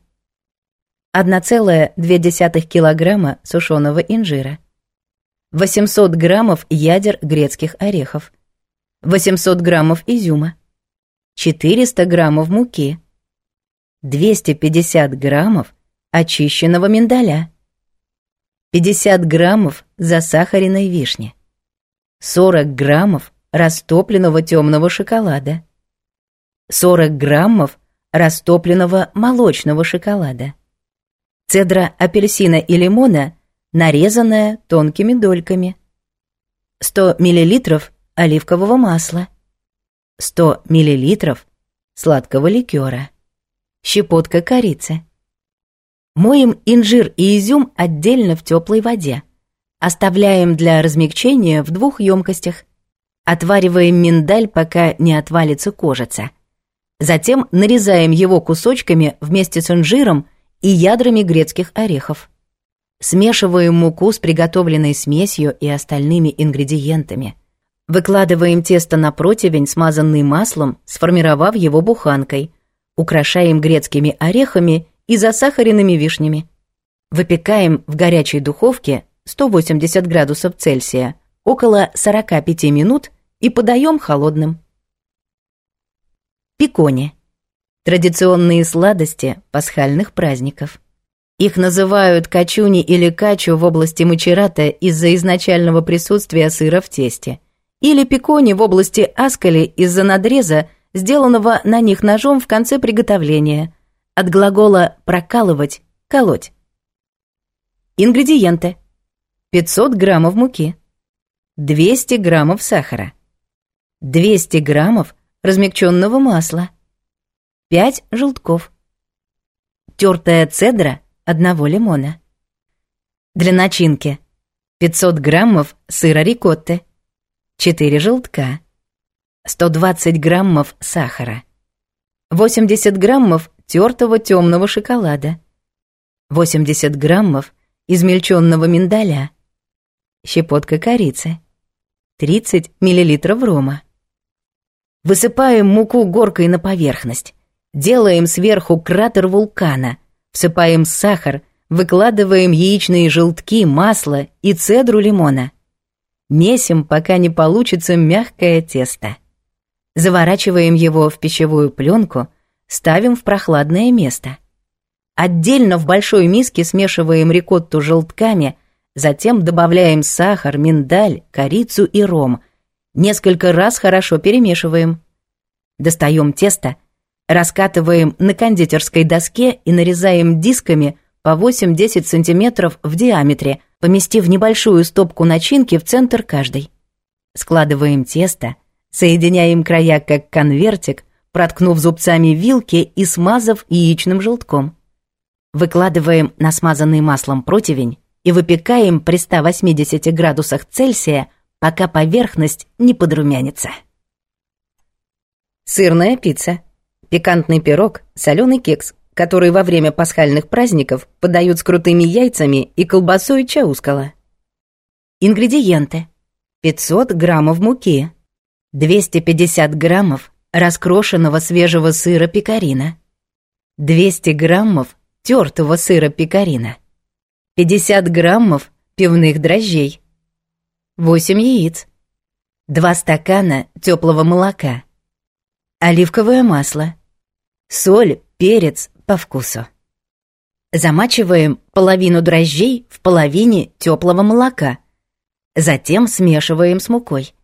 1,2 килограмма сушеного инжира, 800 граммов ядер грецких орехов, 800 граммов изюма, 400 граммов муки – 250 граммов очищенного миндаля, 50 граммов засахаренной вишни, 40 граммов растопленного темного шоколада, 40 граммов растопленного молочного шоколада, цедра апельсина и лимона, нарезанная тонкими дольками, 100 мл оливкового масла, 100 мл сладкого ликера щепотка корицы. Моем инжир и изюм отдельно в теплой воде. Оставляем для размягчения в двух емкостях. Отвариваем миндаль, пока не отвалится кожица. Затем нарезаем его кусочками вместе с инжиром и ядрами грецких орехов. Смешиваем муку с приготовленной смесью и остальными ингредиентами. Выкладываем тесто на противень, смазанный маслом, сформировав его буханкой украшаем грецкими орехами и засахаренными вишнями. Выпекаем в горячей духовке 180 градусов Цельсия около 45 минут и подаем холодным. Пекони. Традиционные сладости пасхальных праздников. Их называют качуни или качу в области мачерата из-за изначального присутствия сыра в тесте, или пикони в области аскали из-за надреза – сделанного на них ножом в конце приготовления. От глагола «прокалывать» — «колоть». Ингредиенты. 500 граммов муки. 200 граммов сахара. 200 граммов размягченного масла. 5 желтков. Тертая цедра одного лимона. Для начинки 500 граммов сыра рикотты, 4 желтка, 120 граммов сахара, 80 граммов тертого темного шоколада, 80 граммов измельченного миндаля, щепотка корицы, 30 миллилитров рома. Высыпаем муку горкой на поверхность, делаем сверху кратер вулкана, всыпаем сахар, выкладываем яичные желтки, масло и цедру лимона. Месим, пока не получится мягкое тесто. Заворачиваем его в пищевую пленку, ставим в прохладное место. Отдельно в большой миске смешиваем рикотту желтками, затем добавляем сахар, миндаль, корицу и ром. Несколько раз хорошо перемешиваем. Достаем тесто, раскатываем на кондитерской доске и нарезаем дисками по 8-10 см в диаметре, поместив небольшую стопку начинки в центр каждой. Складываем тесто – соединяем края как конвертик, проткнув зубцами вилки и смазав яичным желтком. Выкладываем на смазанный маслом противень и выпекаем при 180 градусах Цельсия, пока поверхность не подрумянится. Сырная пицца, пикантный пирог, соленый кекс, который во время пасхальных праздников подают с крутыми яйцами и колбасой чаускала. Ингредиенты. 500 граммов муки, 250 граммов раскрошенного свежего сыра пекарина, 200 граммов тертого сыра пекарина, 50 граммов пивных дрожжей, 8 яиц, 2 стакана теплого молока, оливковое масло, соль, перец по вкусу. Замачиваем половину дрожжей в половине теплого молока, затем смешиваем с мукой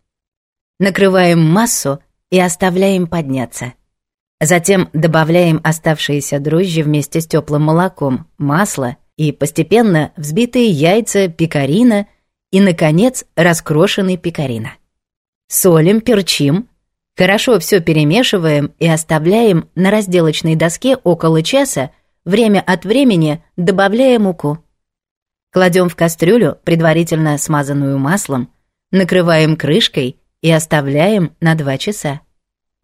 накрываем массу и оставляем подняться. Затем добавляем оставшиеся дрожжи вместе с теплым молоком, масло и постепенно взбитые яйца пекарина и, наконец, раскрошенный пекарина. Солим, перчим, хорошо все перемешиваем и оставляем на разделочной доске около часа, время от времени добавляя муку. Кладем в кастрюлю, предварительно смазанную маслом, накрываем крышкой и оставляем на 2 часа.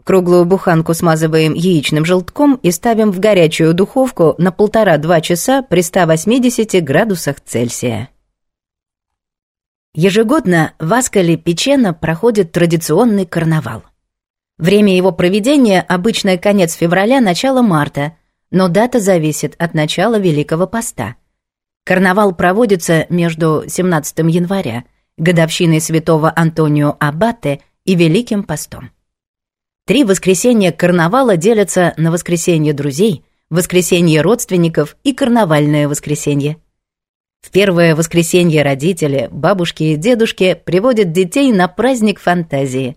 Круглую буханку смазываем яичным желтком и ставим в горячую духовку на 1,5-2 часа при 180 градусах Цельсия. Ежегодно в Аскале-Печено проходит традиционный карнавал. Время его проведения обычно конец февраля, начало марта, но дата зависит от начала Великого поста. Карнавал проводится между 17 января – годовщиной святого Антонио Аббате и Великим постом. Три воскресенья карнавала делятся на воскресенье друзей, воскресенье родственников и карнавальное воскресенье. В первое воскресенье родители, бабушки и дедушки приводят детей на праздник фантазии.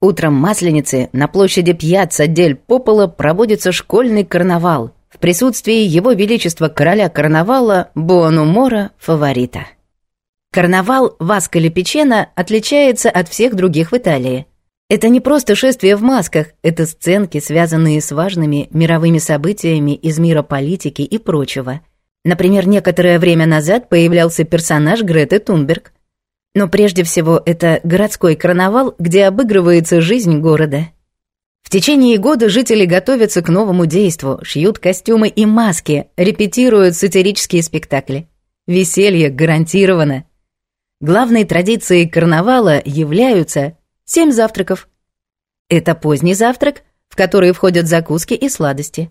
Утром Масленицы на площади Пьяцца дель Попола проводится школьный карнавал в присутствии его величества короля карнавала Буонумора Фаворита. Карнавал Васкалепечена отличается от всех других в Италии. Это не просто шествие в масках, это сценки, связанные с важными мировыми событиями из мира политики и прочего. Например, некоторое время назад появлялся персонаж Греты Тунберг. Но прежде всего это городской карнавал, где обыгрывается жизнь города. В течение года жители готовятся к новому действу, шьют костюмы и маски, репетируют сатирические спектакли. Веселье гарантировано – Главной традицией карнавала являются семь завтраков. Это поздний завтрак, в который входят закуски и сладости.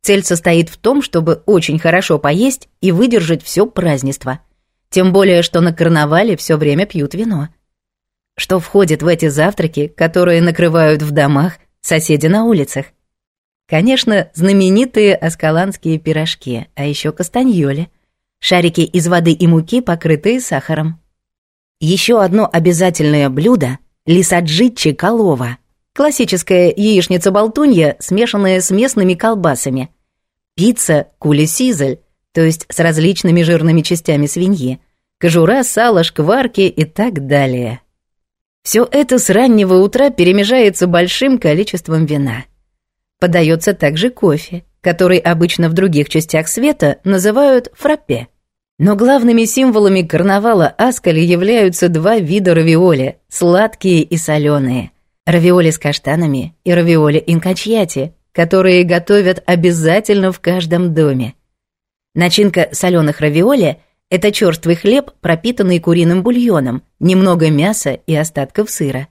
Цель состоит в том, чтобы очень хорошо поесть и выдержать все празднество. Тем более, что на карнавале все время пьют вино. Что входит в эти завтраки, которые накрывают в домах, соседи на улицах? Конечно, знаменитые аскаланские пирожки, а еще кастаньоли, шарики из воды и муки, покрытые сахаром. Еще одно обязательное блюдо – лисаджичи колова. Классическая яичница-болтунья, смешанная с местными колбасами. Пицца кулисизель, то есть с различными жирными частями свиньи. Кожура, сало, шкварки и так далее. Все это с раннего утра перемежается большим количеством вина. Подается также кофе, который обычно в других частях света называют фраппе – но главными символами карнавала Аскали являются два вида равиоли – сладкие и соленые. Равиоли с каштанами и равиоли инкачьяти, которые готовят обязательно в каждом доме. Начинка соленых равиоли – это черствый хлеб, пропитанный куриным бульоном, немного мяса и остатков сыра.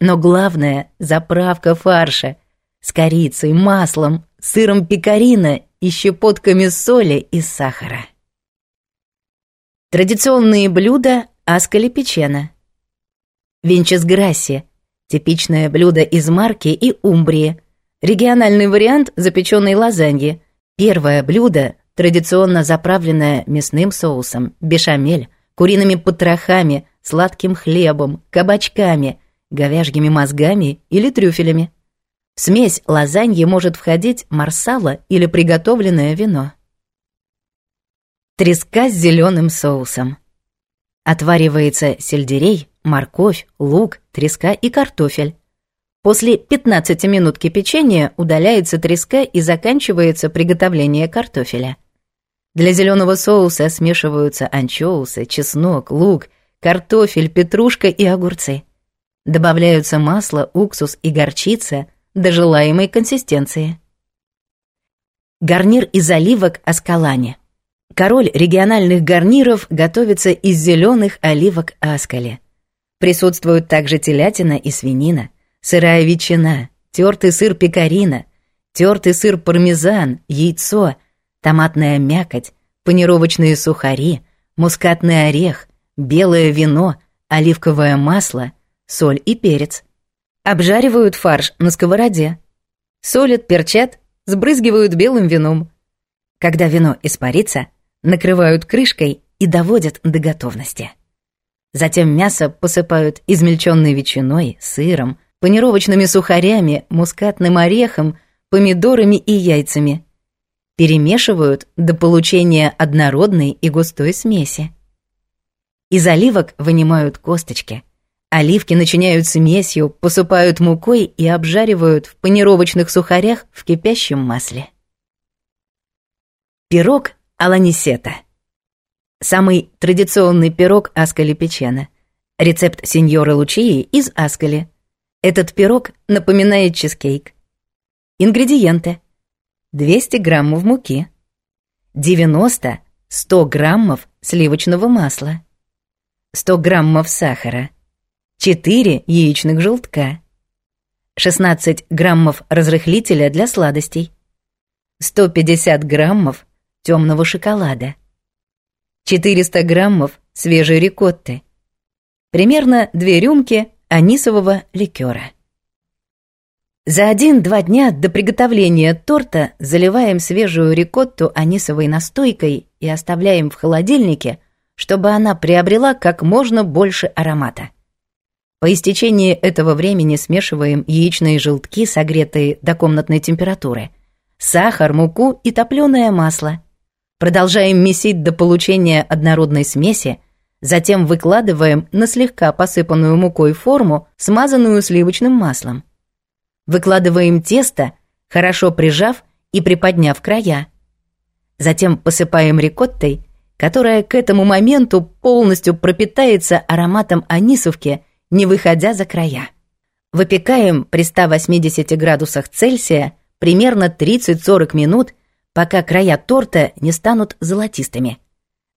Но главное – заправка фарша с корицей, маслом, сыром пекарина и щепотками соли и сахара. Традиционные блюда аскали печена. Винчес грасси – типичное блюдо из Марки и Умбрии. Региональный вариант запеченной лазаньи. Первое блюдо, традиционно заправленное мясным соусом, бешамель, куриными потрохами, сладким хлебом, кабачками, говяжьими мозгами или трюфелями. В смесь лазаньи может входить марсала или приготовленное вино треска с зеленым соусом. Отваривается сельдерей, морковь, лук, треска и картофель. После 15 минут кипячения удаляется треска и заканчивается приготовление картофеля. Для зеленого соуса смешиваются анчоусы, чеснок, лук, картофель, петрушка и огурцы. Добавляются масло, уксус и горчица до желаемой консистенции. Гарнир из оливок аскалани. Король региональных гарниров готовится из зеленых оливок аскали. Присутствуют также телятина и свинина, сырая ветчина, тертый сыр пекарина, тертый сыр пармезан, яйцо, томатная мякоть, панировочные сухари, мускатный орех, белое вино, оливковое масло, соль и перец. Обжаривают фарш на сковороде. Солят, перчат, сбрызгивают белым вином. Когда вино испарится, накрывают крышкой и доводят до готовности. Затем мясо посыпают измельченной ветчиной, сыром, панировочными сухарями, мускатным орехом, помидорами и яйцами. Перемешивают до получения однородной и густой смеси. Из оливок вынимают косточки. Оливки начиняют смесью, посыпают мукой и обжаривают в панировочных сухарях в кипящем масле. Пирог аланисета. Самый традиционный пирог аскали печена. Рецепт сеньоры Лучии из аскали. Этот пирог напоминает чизкейк. Ингредиенты. 200 граммов муки. 90-100 граммов сливочного масла. 100 граммов сахара. 4 яичных желтка. 16 граммов разрыхлителя для сладостей. 150 граммов темного шоколада, 400 граммов свежей рикотты, примерно две рюмки анисового ликера. За один-два дня до приготовления торта заливаем свежую рикотту анисовой настойкой и оставляем в холодильнике, чтобы она приобрела как можно больше аромата. По истечении этого времени смешиваем яичные желтки, согретые до комнатной температуры, сахар, муку и топлёное масло – Продолжаем месить до получения однородной смеси, затем выкладываем на слегка посыпанную мукой форму, смазанную сливочным маслом. Выкладываем тесто, хорошо прижав и приподняв края. Затем посыпаем рикоттой, которая к этому моменту полностью пропитается ароматом анисовки, не выходя за края. Выпекаем при 180 градусах Цельсия примерно 30-40 минут пока края торта не станут золотистыми.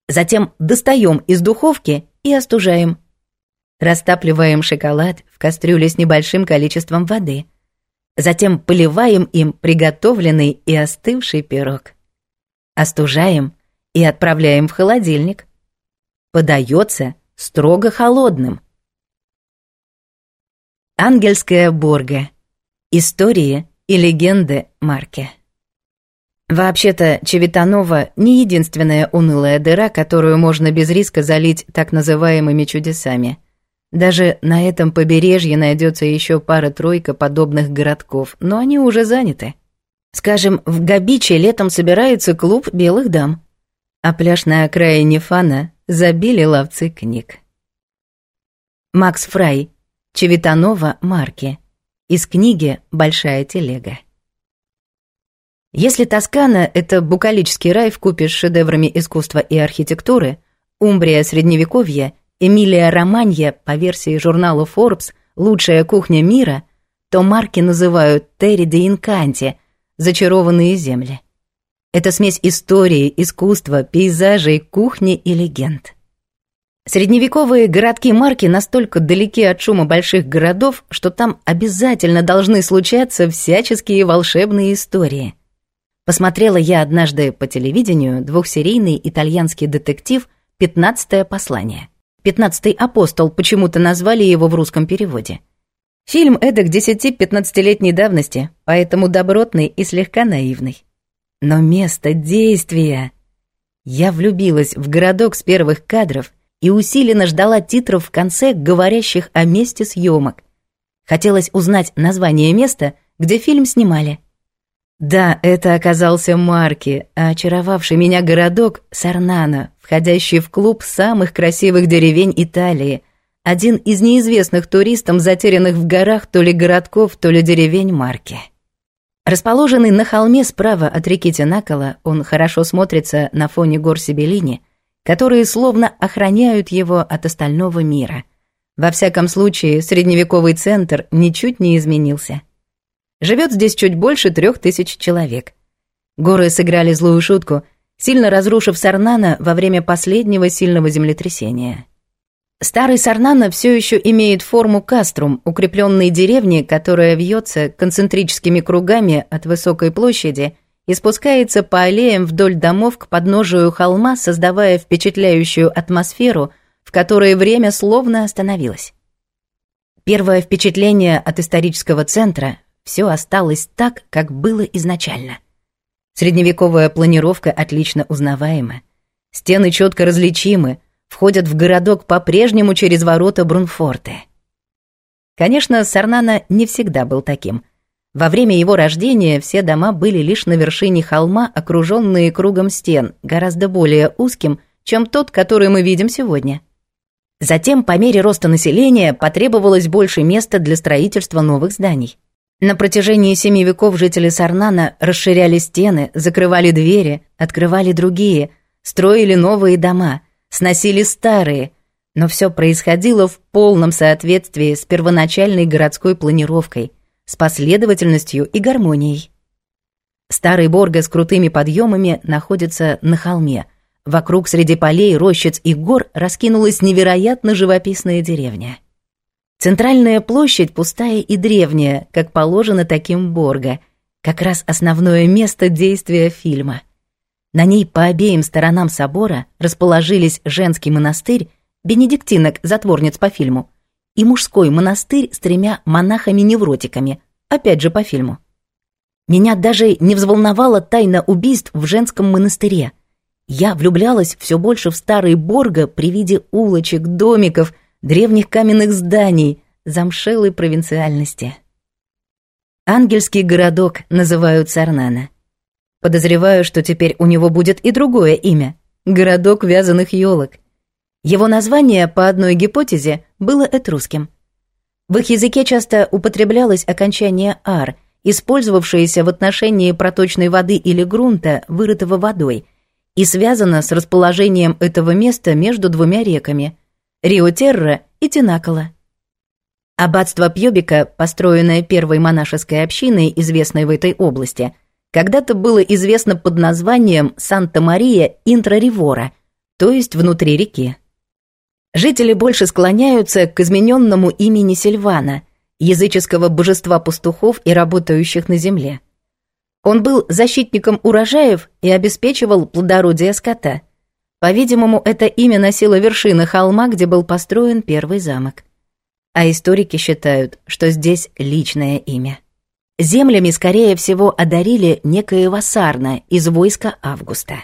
Затем достаем из духовки и остужаем. Растапливаем шоколад в кастрюле с небольшим количеством воды. Затем поливаем им приготовленный и остывший пирог. Остужаем и отправляем в холодильник. Подается строго холодным. Ангельская Борга. Истории и легенды Марки. Вообще-то, Чевитанова не единственная унылая дыра, которую можно без риска залить так называемыми чудесами. Даже на этом побережье найдется еще пара-тройка подобных городков, но они уже заняты. Скажем, в Габиче летом собирается клуб белых дам, а пляж на окраине Фана забили ловцы книг. Макс Фрай, Чевитанова Марки. Из книги «Большая телега». Если Тоскана – это букалический рай в купе с шедеврами искусства и архитектуры, Умбрия – средневековье, Эмилия Романья, по версии журнала Forbes, лучшая кухня мира, то марки называют Терри де Инканти – зачарованные земли. Это смесь истории, искусства, пейзажей, кухни и легенд. Средневековые городки-марки настолько далеки от шума больших городов, что там обязательно должны случаться всяческие волшебные истории – Посмотрела я однажды по телевидению двухсерийный итальянский детектив «Пятнадцатое послание». «Пятнадцатый апостол» почему-то назвали его в русском переводе. Фильм эдак 10-15-летней давности, поэтому добротный и слегка наивный. Но место действия... Я влюбилась в городок с первых кадров и усиленно ждала титров в конце, говорящих о месте съемок. Хотелось узнать название места, где фильм снимали — да, это оказался Марки, очаровавший меня городок Сарнана, входящий в клуб самых красивых деревень Италии, один из неизвестных туристам, затерянных в горах то ли городков, то ли деревень Марки. Расположенный на холме справа от реки Тенакола, он хорошо смотрится на фоне гор Сибелини, которые словно охраняют его от остального мира. Во всяком случае, средневековый центр ничуть не изменился – Живет здесь чуть больше трех тысяч человек. Горы сыграли злую шутку, сильно разрушив Сарнана во время последнего сильного землетрясения. Старый Сарнана все еще имеет форму каструм, укрепленной деревни, которая вьется концентрическими кругами от высокой площади и спускается по аллеям вдоль домов к подножию холма, создавая впечатляющую атмосферу, в которой время словно остановилось. Первое впечатление от исторического центра все осталось так, как было изначально. Средневековая планировка отлично узнаваема. Стены четко различимы, входят в городок по-прежнему через ворота Брунфорте. Конечно, Сарнана не всегда был таким. Во время его рождения все дома были лишь на вершине холма, окруженные кругом стен, гораздо более узким, чем тот, который мы видим сегодня. Затем, по мере роста населения, потребовалось больше места для строительства новых зданий. На протяжении семи веков жители Сарнана расширяли стены, закрывали двери, открывали другие, строили новые дома, сносили старые, но все происходило в полном соответствии с первоначальной городской планировкой, с последовательностью и гармонией. Старый Борго с крутыми подъемами находится на холме. Вокруг среди полей, рощиц и гор раскинулась невероятно живописная деревня. Центральная площадь пустая и древняя, как положено таким Борго, как раз основное место действия фильма. На ней по обеим сторонам собора расположились женский монастырь, бенедиктинок, затворниц по фильму, и мужской монастырь с тремя монахами-невротиками, опять же по фильму. Меня даже не взволновала тайна убийств в женском монастыре. Я влюблялась все больше в старые Борго при виде улочек, домиков, древних каменных зданий, замшелой провинциальности. Ангельский городок называют Сарнана. Подозреваю, что теперь у него будет и другое имя — городок вязаных елок. Его название, по одной гипотезе, было этрусским. В их языке часто употреблялось окончание «ар», использовавшееся в отношении проточной воды или грунта, вырытого водой, и связано с расположением этого места между двумя реками Рио-Терра и Тинакола. Аббатство Пьюбика, построенное первой монашеской общиной, известной в этой области, когда-то было известно под названием Санта-Мария Интраривора, то есть внутри реки. Жители больше склоняются к измененному имени Сильвана, языческого божества пастухов и работающих на земле. Он был защитником урожаев и обеспечивал плодородие скота – по-видимому, это имя носило вершина холма, где был построен первый замок. А историки считают, что здесь личное имя. Землями, скорее всего, одарили некоего Сарна из войска Августа.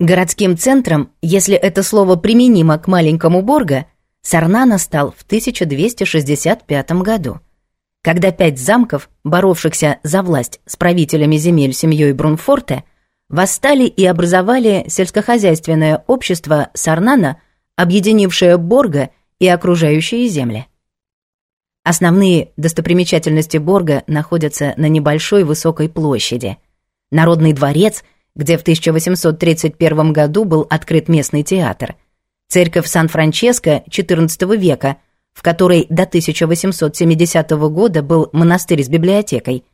Городским центром, если это слово применимо к маленькому Борго, Сарнана стал в 1265 году, когда пять замков, боровшихся за власть с правителями земель семьей Брунфорте, восстали и образовали сельскохозяйственное общество Сарнана, объединившее борго и окружающие земли. Основные достопримечательности Борга находятся на небольшой высокой площади. Народный дворец, где в 1831 году был открыт местный театр. Церковь Сан-Франческо XIV века, в которой до 1870 года был монастырь с библиотекой –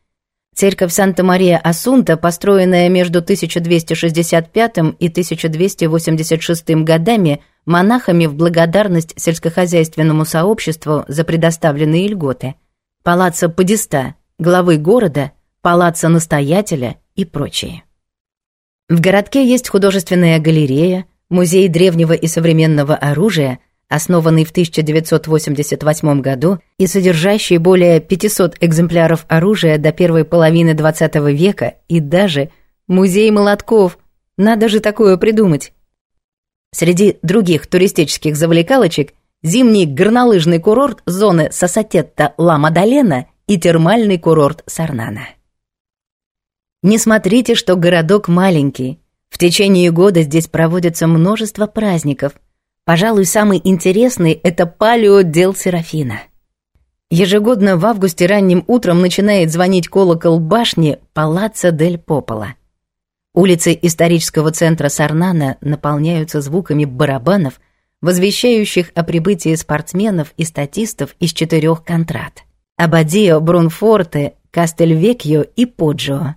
Церковь Санта-Мария Асунта, построенная между 1265 и 1286 годами монахами в благодарность сельскохозяйственному сообществу за предоставленные льготы, палаца Падиста, главы города, палаца настоятеля и прочее. В городке есть художественная галерея, музей древнего и современного оружия – основанный в 1988 году и содержащий более 500 экземпляров оружия до первой половины XX века и даже музей молотков. Надо же такое придумать. Среди других туристических завлекалочек зимний горнолыжный курорт зоны Сосатетта-Ла-Мадалена и термальный курорт Сарнана. Не смотрите, что городок маленький. В течение года здесь проводится множество праздников – Пожалуй, самый интересный – это палео дел Серафина. Ежегодно в августе ранним утром начинает звонить колокол башни палаца дель Попола. Улицы исторического центра Сарнана наполняются звуками барабанов, возвещающих о прибытии спортсменов и статистов из четырех контрат. Абадио, Брунфорте, Кастельвекьо и Поджио.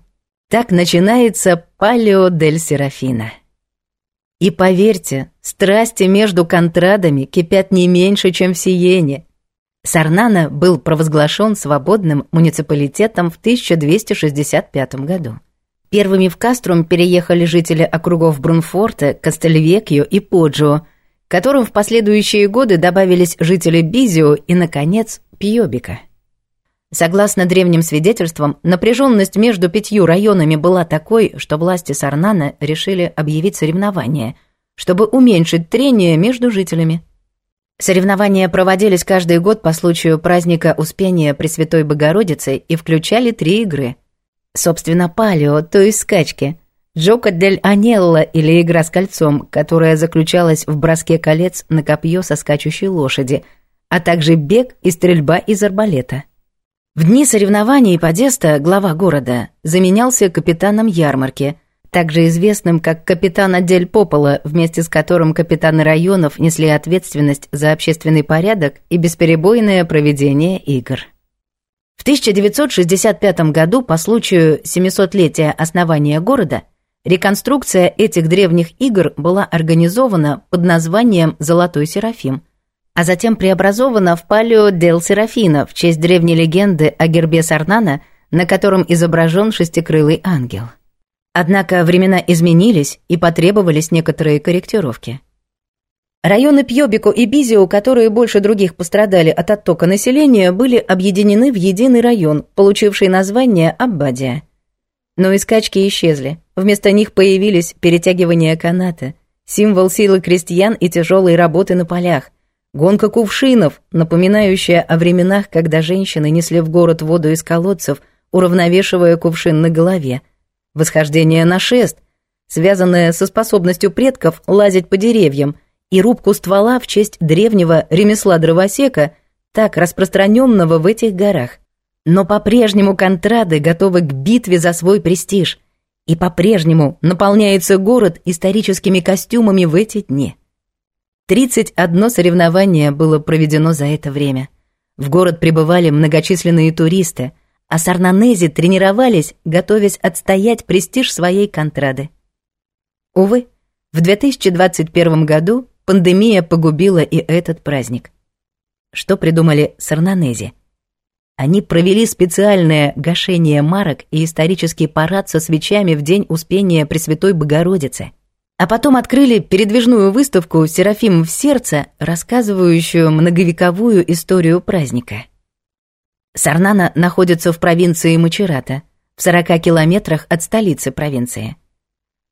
Так начинается Палео дель Серафина. И поверьте, страсти между контрадами кипят не меньше, чем в Сиене. Сарнана был провозглашен свободным муниципалитетом в 1265 году. Первыми в Каструм переехали жители округов Брунфорта, Кастельвекью и Поджио, которым в последующие годы добавились жители Бизио и, наконец, Пьобика. Согласно древним свидетельствам, напряженность между пятью районами была такой, что власти Сарнана решили объявить соревнования, чтобы уменьшить трение между жителями. Соревнования проводились каждый год по случаю праздника Успения Пресвятой Богородицы и включали три игры. Собственно, палео, то есть скачки, Джока дель Анелла или игра с кольцом, которая заключалась в броске колец на копье со скачущей лошади, а также бег и стрельба из арбалета – в дни соревнований по Деста глава города заменялся капитаном ярмарки, также известным как капитан отдель Попола, вместе с которым капитаны районов несли ответственность за общественный порядок и бесперебойное проведение игр. В 1965 году по случаю 700-летия основания города реконструкция этих древних игр была организована под названием «Золотой Серафим», а затем преобразована в палео Дел Серафина в честь древней легенды о гербе Сарнана, на котором изображен шестикрылый ангел. Однако времена изменились и потребовались некоторые корректировки. Районы Пьобико и Бизио, которые больше других пострадали от оттока населения, были объединены в единый район, получивший название Аббадия. Но и скачки исчезли. Вместо них появились перетягивания каната, символ силы крестьян и тяжелой работы на полях – Гонка кувшинов, напоминающая о временах, когда женщины несли в город воду из колодцев, уравновешивая кувшин на голове. Восхождение на шест, связанное со способностью предков лазить по деревьям и рубку ствола в честь древнего ремесла дровосека, так распространенного в этих горах. Но по-прежнему контрады готовы к битве за свой престиж, и по-прежнему наполняется город историческими костюмами в эти дни. 31 соревнование было проведено за это время. В город прибывали многочисленные туристы, а сарнанези тренировались, готовясь отстоять престиж своей контрады. Увы, в 2021 году пандемия погубила и этот праздник. Что придумали сарнанези? Они провели специальное гашение марок и исторический парад со свечами в день Успения Пресвятой Богородицы – а потом открыли передвижную выставку «Серафим в сердце», рассказывающую многовековую историю праздника. Сарнана находится в провинции Мачерата, в 40 километрах от столицы провинции.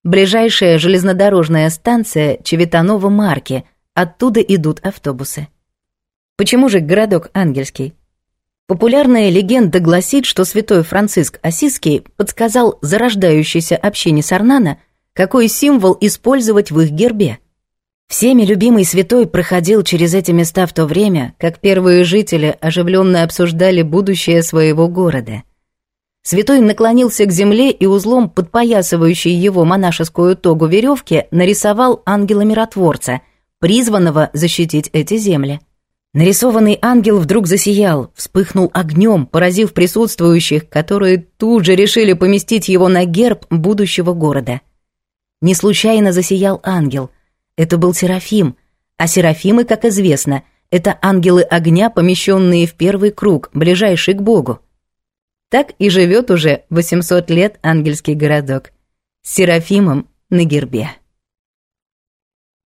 Ближайшая железнодорожная станция Чевитанова марки, оттуда идут автобусы. Почему же городок ангельский? Популярная легенда гласит, что святой Франциск Осиский подсказал зарождающейся общине Сарнана – какой символ использовать в их гербе. Всеми любимый святой проходил через эти места в то время, как первые жители оживленно обсуждали будущее своего города. Святой наклонился к земле и узлом, подпоясывающий его монашескую тогу веревки, нарисовал ангела-миротворца, призванного защитить эти земли. Нарисованный ангел вдруг засиял, вспыхнул огнем, поразив присутствующих, которые тут же решили поместить его на герб будущего города – не случайно засиял ангел. Это был Серафим. А Серафимы, как известно, это ангелы огня, помещенные в первый круг, ближайший к Богу. Так и живет уже 800 лет ангельский городок. С Серафимом на гербе.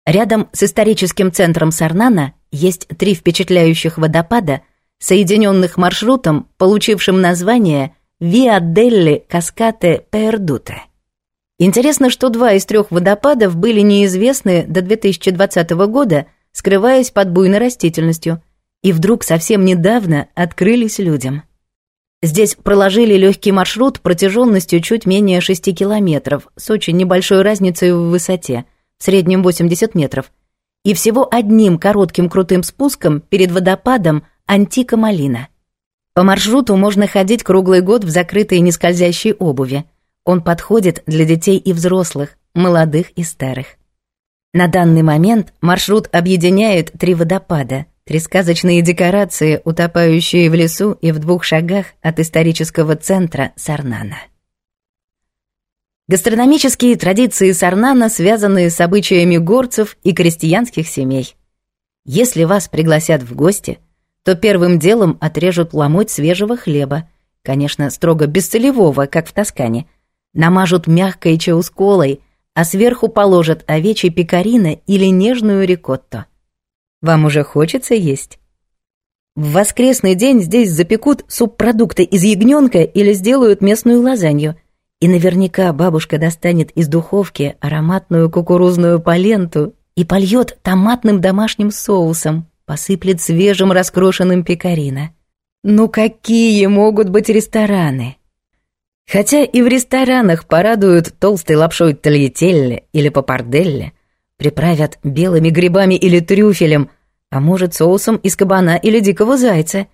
Рядом с историческим центром Сарнана есть три впечатляющих водопада, соединенных маршрутом, получившим название Виа Делли Каскате Пердуте. Интересно, что два из трех водопадов были неизвестны до 2020 года, скрываясь под буйной растительностью, и вдруг совсем недавно открылись людям. Здесь проложили легкий маршрут протяженностью чуть менее 6 километров, с очень небольшой разницей в высоте, в среднем 80 метров, и всего одним коротким крутым спуском перед водопадом Антика Малина. По маршруту можно ходить круглый год в закрытой нескользящей обуви – он подходит для детей и взрослых, молодых и старых. На данный момент маршрут объединяет три водопада, три сказочные декорации, утопающие в лесу и в двух шагах от исторического центра Сарнана. Гастрономические традиции Сарнана связаны с обычаями горцев и крестьянских семей. Если вас пригласят в гости, то первым делом отрежут ломоть свежего хлеба, конечно, строго бесцелевого, как в Тоскане – намажут мягкой чаусколой, а сверху положат овечий пекарина или нежную рикотто. Вам уже хочется есть? В воскресный день здесь запекут субпродукты из ягненка или сделают местную лазанью. И наверняка бабушка достанет из духовки ароматную кукурузную поленту и польет томатным домашним соусом, посыплет свежим раскрошенным пекарина. Ну какие могут быть рестораны? Хотя и в ресторанах порадуют толстой лапшой тольятелле или папарделле, приправят белыми грибами или трюфелем, а может соусом из кабана или дикого зайца,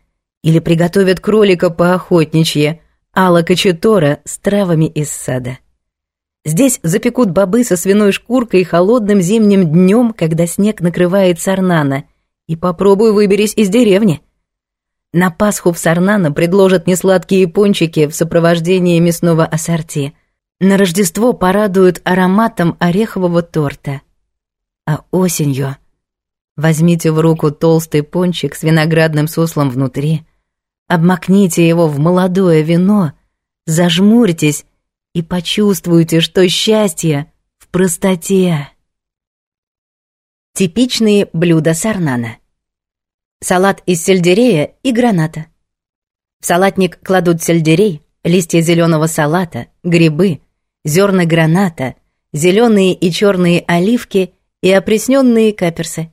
или приготовят кролика по охотничье, ала качетора с травами из сада. Здесь запекут бобы со свиной шкуркой холодным зимним днем, когда снег накрывает сарнана, и попробуй выберись из деревни. На Пасху в Сарнана предложат несладкие пончики в сопровождении мясного ассорти. На Рождество порадуют ароматом орехового торта. А осенью возьмите в руку толстый пончик с виноградным суслом внутри, обмакните его в молодое вино, зажмурьтесь и почувствуйте, что счастье в простоте. Типичные блюда Сарнана – салат из сельдерея и граната. В салатник кладут сельдерей, листья зеленого салата, грибы, зерна граната, зеленые и черные оливки и опресненные каперсы.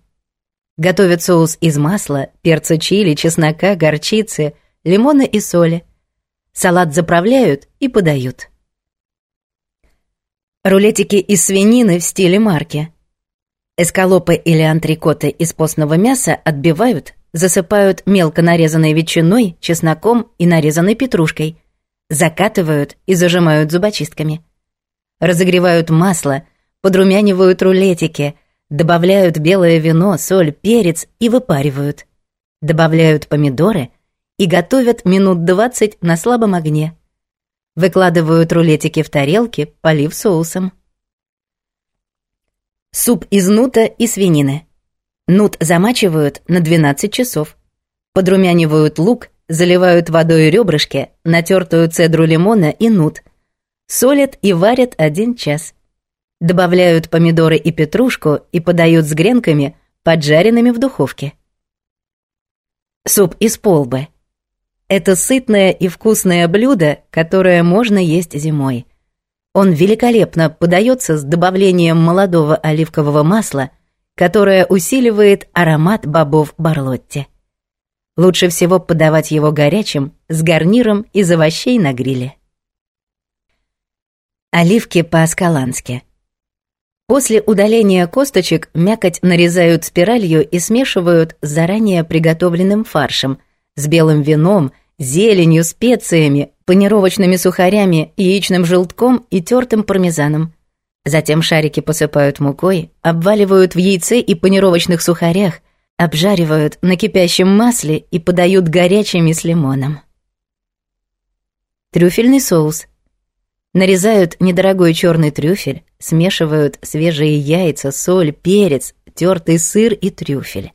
Готовят соус из масла, перца чили, чеснока, горчицы, лимона и соли. Салат заправляют и подают. Рулетики из свинины в стиле марки. Эскалопы или антрикоты из постного мяса отбивают, засыпают мелко нарезанной ветчиной, чесноком и нарезанной петрушкой, закатывают и зажимают зубочистками. Разогревают масло, подрумянивают рулетики, добавляют белое вино, соль, перец и выпаривают. Добавляют помидоры и готовят минут 20 на слабом огне. Выкладывают рулетики в тарелки, полив соусом. Суп из нута и свинины – Нут замачивают на 12 часов. Подрумянивают лук, заливают водой ребрышки, натертую цедру лимона и нут. Солят и варят один час. Добавляют помидоры и петрушку и подают с гренками, поджаренными в духовке. Суп из полбы. Это сытное и вкусное блюдо, которое можно есть зимой. Он великолепно подается с добавлением молодого оливкового масла – которое усиливает аромат бобов барлотти. Лучше всего подавать его горячим, с гарниром из овощей на гриле. Оливки по-аскалански. После удаления косточек мякоть нарезают спиралью и смешивают с заранее приготовленным фаршем, с белым вином, зеленью, специями, панировочными сухарями, яичным желтком и тертым пармезаном – Затем шарики посыпают мукой, обваливают в яйце и панировочных сухарях, обжаривают на кипящем масле и подают горячими с лимоном. Трюфельный соус. Нарезают недорогой черный трюфель, смешивают свежие яйца, соль, перец, тертый сыр и трюфель.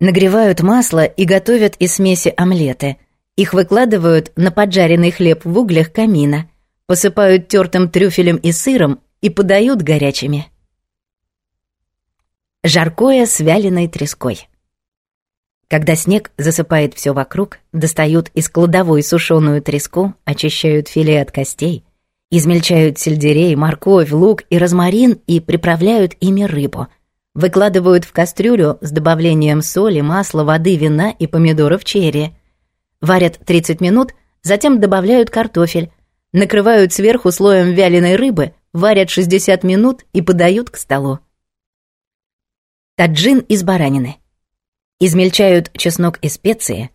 Нагревают масло и готовят из смеси омлеты. Их выкладывают на поджаренный хлеб в углях камина, посыпают тертым трюфелем и сыром, и подают горячими. Жаркое с вяленой треской. Когда снег засыпает все вокруг, достают из кладовой сушеную треску, очищают филе от костей, измельчают сельдерей, морковь, лук и розмарин и приправляют ими рыбу. Выкладывают в кастрюлю с добавлением соли, масла, воды, вина и помидоров черри. Варят 30 минут, затем добавляют картофель, накрывают сверху слоем вяленой рыбы, варят 60 минут и подают к столу. Таджин из баранины. Измельчают чеснок и специи,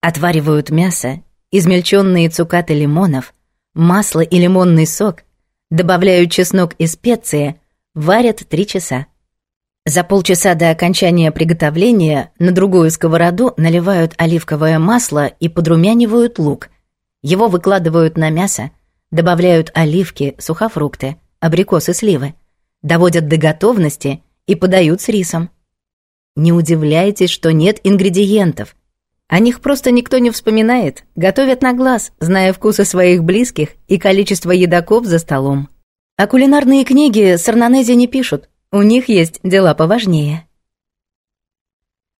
отваривают мясо, измельченные цукаты лимонов, масло и лимонный сок, добавляют чеснок и специи, варят 3 часа. За полчаса до окончания приготовления на другую сковороду наливают оливковое масло и подрумянивают лук. Его выкладывают на мясо, добавляют оливки, сухофрукты, абрикосы, сливы, доводят до готовности и подают с рисом. Не удивляйтесь, что нет ингредиентов. О них просто никто не вспоминает, готовят на глаз, зная вкусы своих близких и количество едоков за столом. А кулинарные книги сарнанези не пишут, у них есть дела поважнее.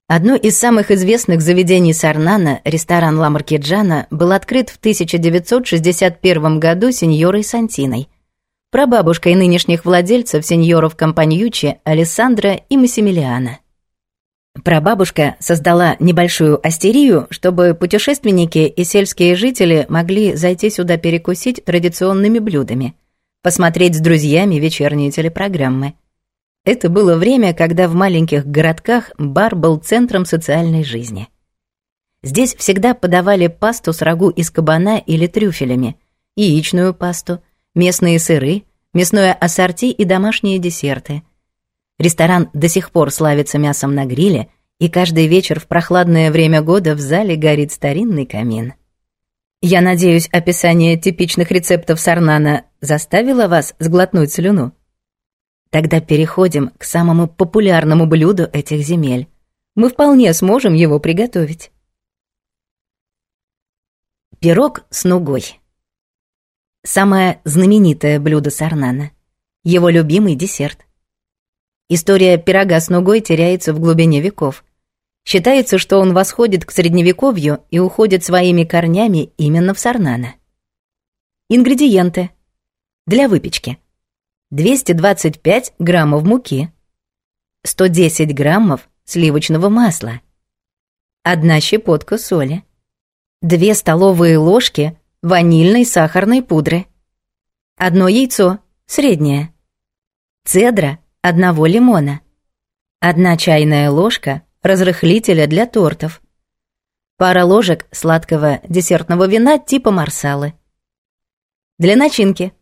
Одно из самых известных заведений Сарнана, ресторан Ла Маркиджана, был открыт в 1961 году сеньорой Сантиной, прабабушка и нынешних владельцев сеньоров компаньючи Алессандра и Массимилиана. Прабабушка создала небольшую астерию, чтобы путешественники и сельские жители могли зайти сюда перекусить традиционными блюдами, посмотреть с друзьями вечерние телепрограммы. Это было время, когда в маленьких городках бар был центром социальной жизни. Здесь всегда подавали пасту с рагу из кабана или трюфелями, яичную пасту – местные сыры, мясное ассорти и домашние десерты. Ресторан до сих пор славится мясом на гриле, и каждый вечер в прохладное время года в зале горит старинный камин. Я надеюсь, описание типичных рецептов Сарнана заставило вас сглотнуть слюну. Тогда переходим к самому популярному блюду этих земель. Мы вполне сможем его приготовить. Пирог с нугой. Самое знаменитое блюдо сарнана. Его любимый десерт. История пирога с ногой теряется в глубине веков. Считается, что он восходит к средневековью и уходит своими корнями именно в сарнана. Ингредиенты. Для выпечки. 225 граммов муки. 110 граммов сливочного масла. одна щепотка соли. 2 столовые ложки ванильной сахарной пудры. Одно яйцо, среднее. Цедра одного лимона. Одна чайная ложка разрыхлителя для тортов. Пара ложек сладкого десертного вина типа марсалы. Для начинки.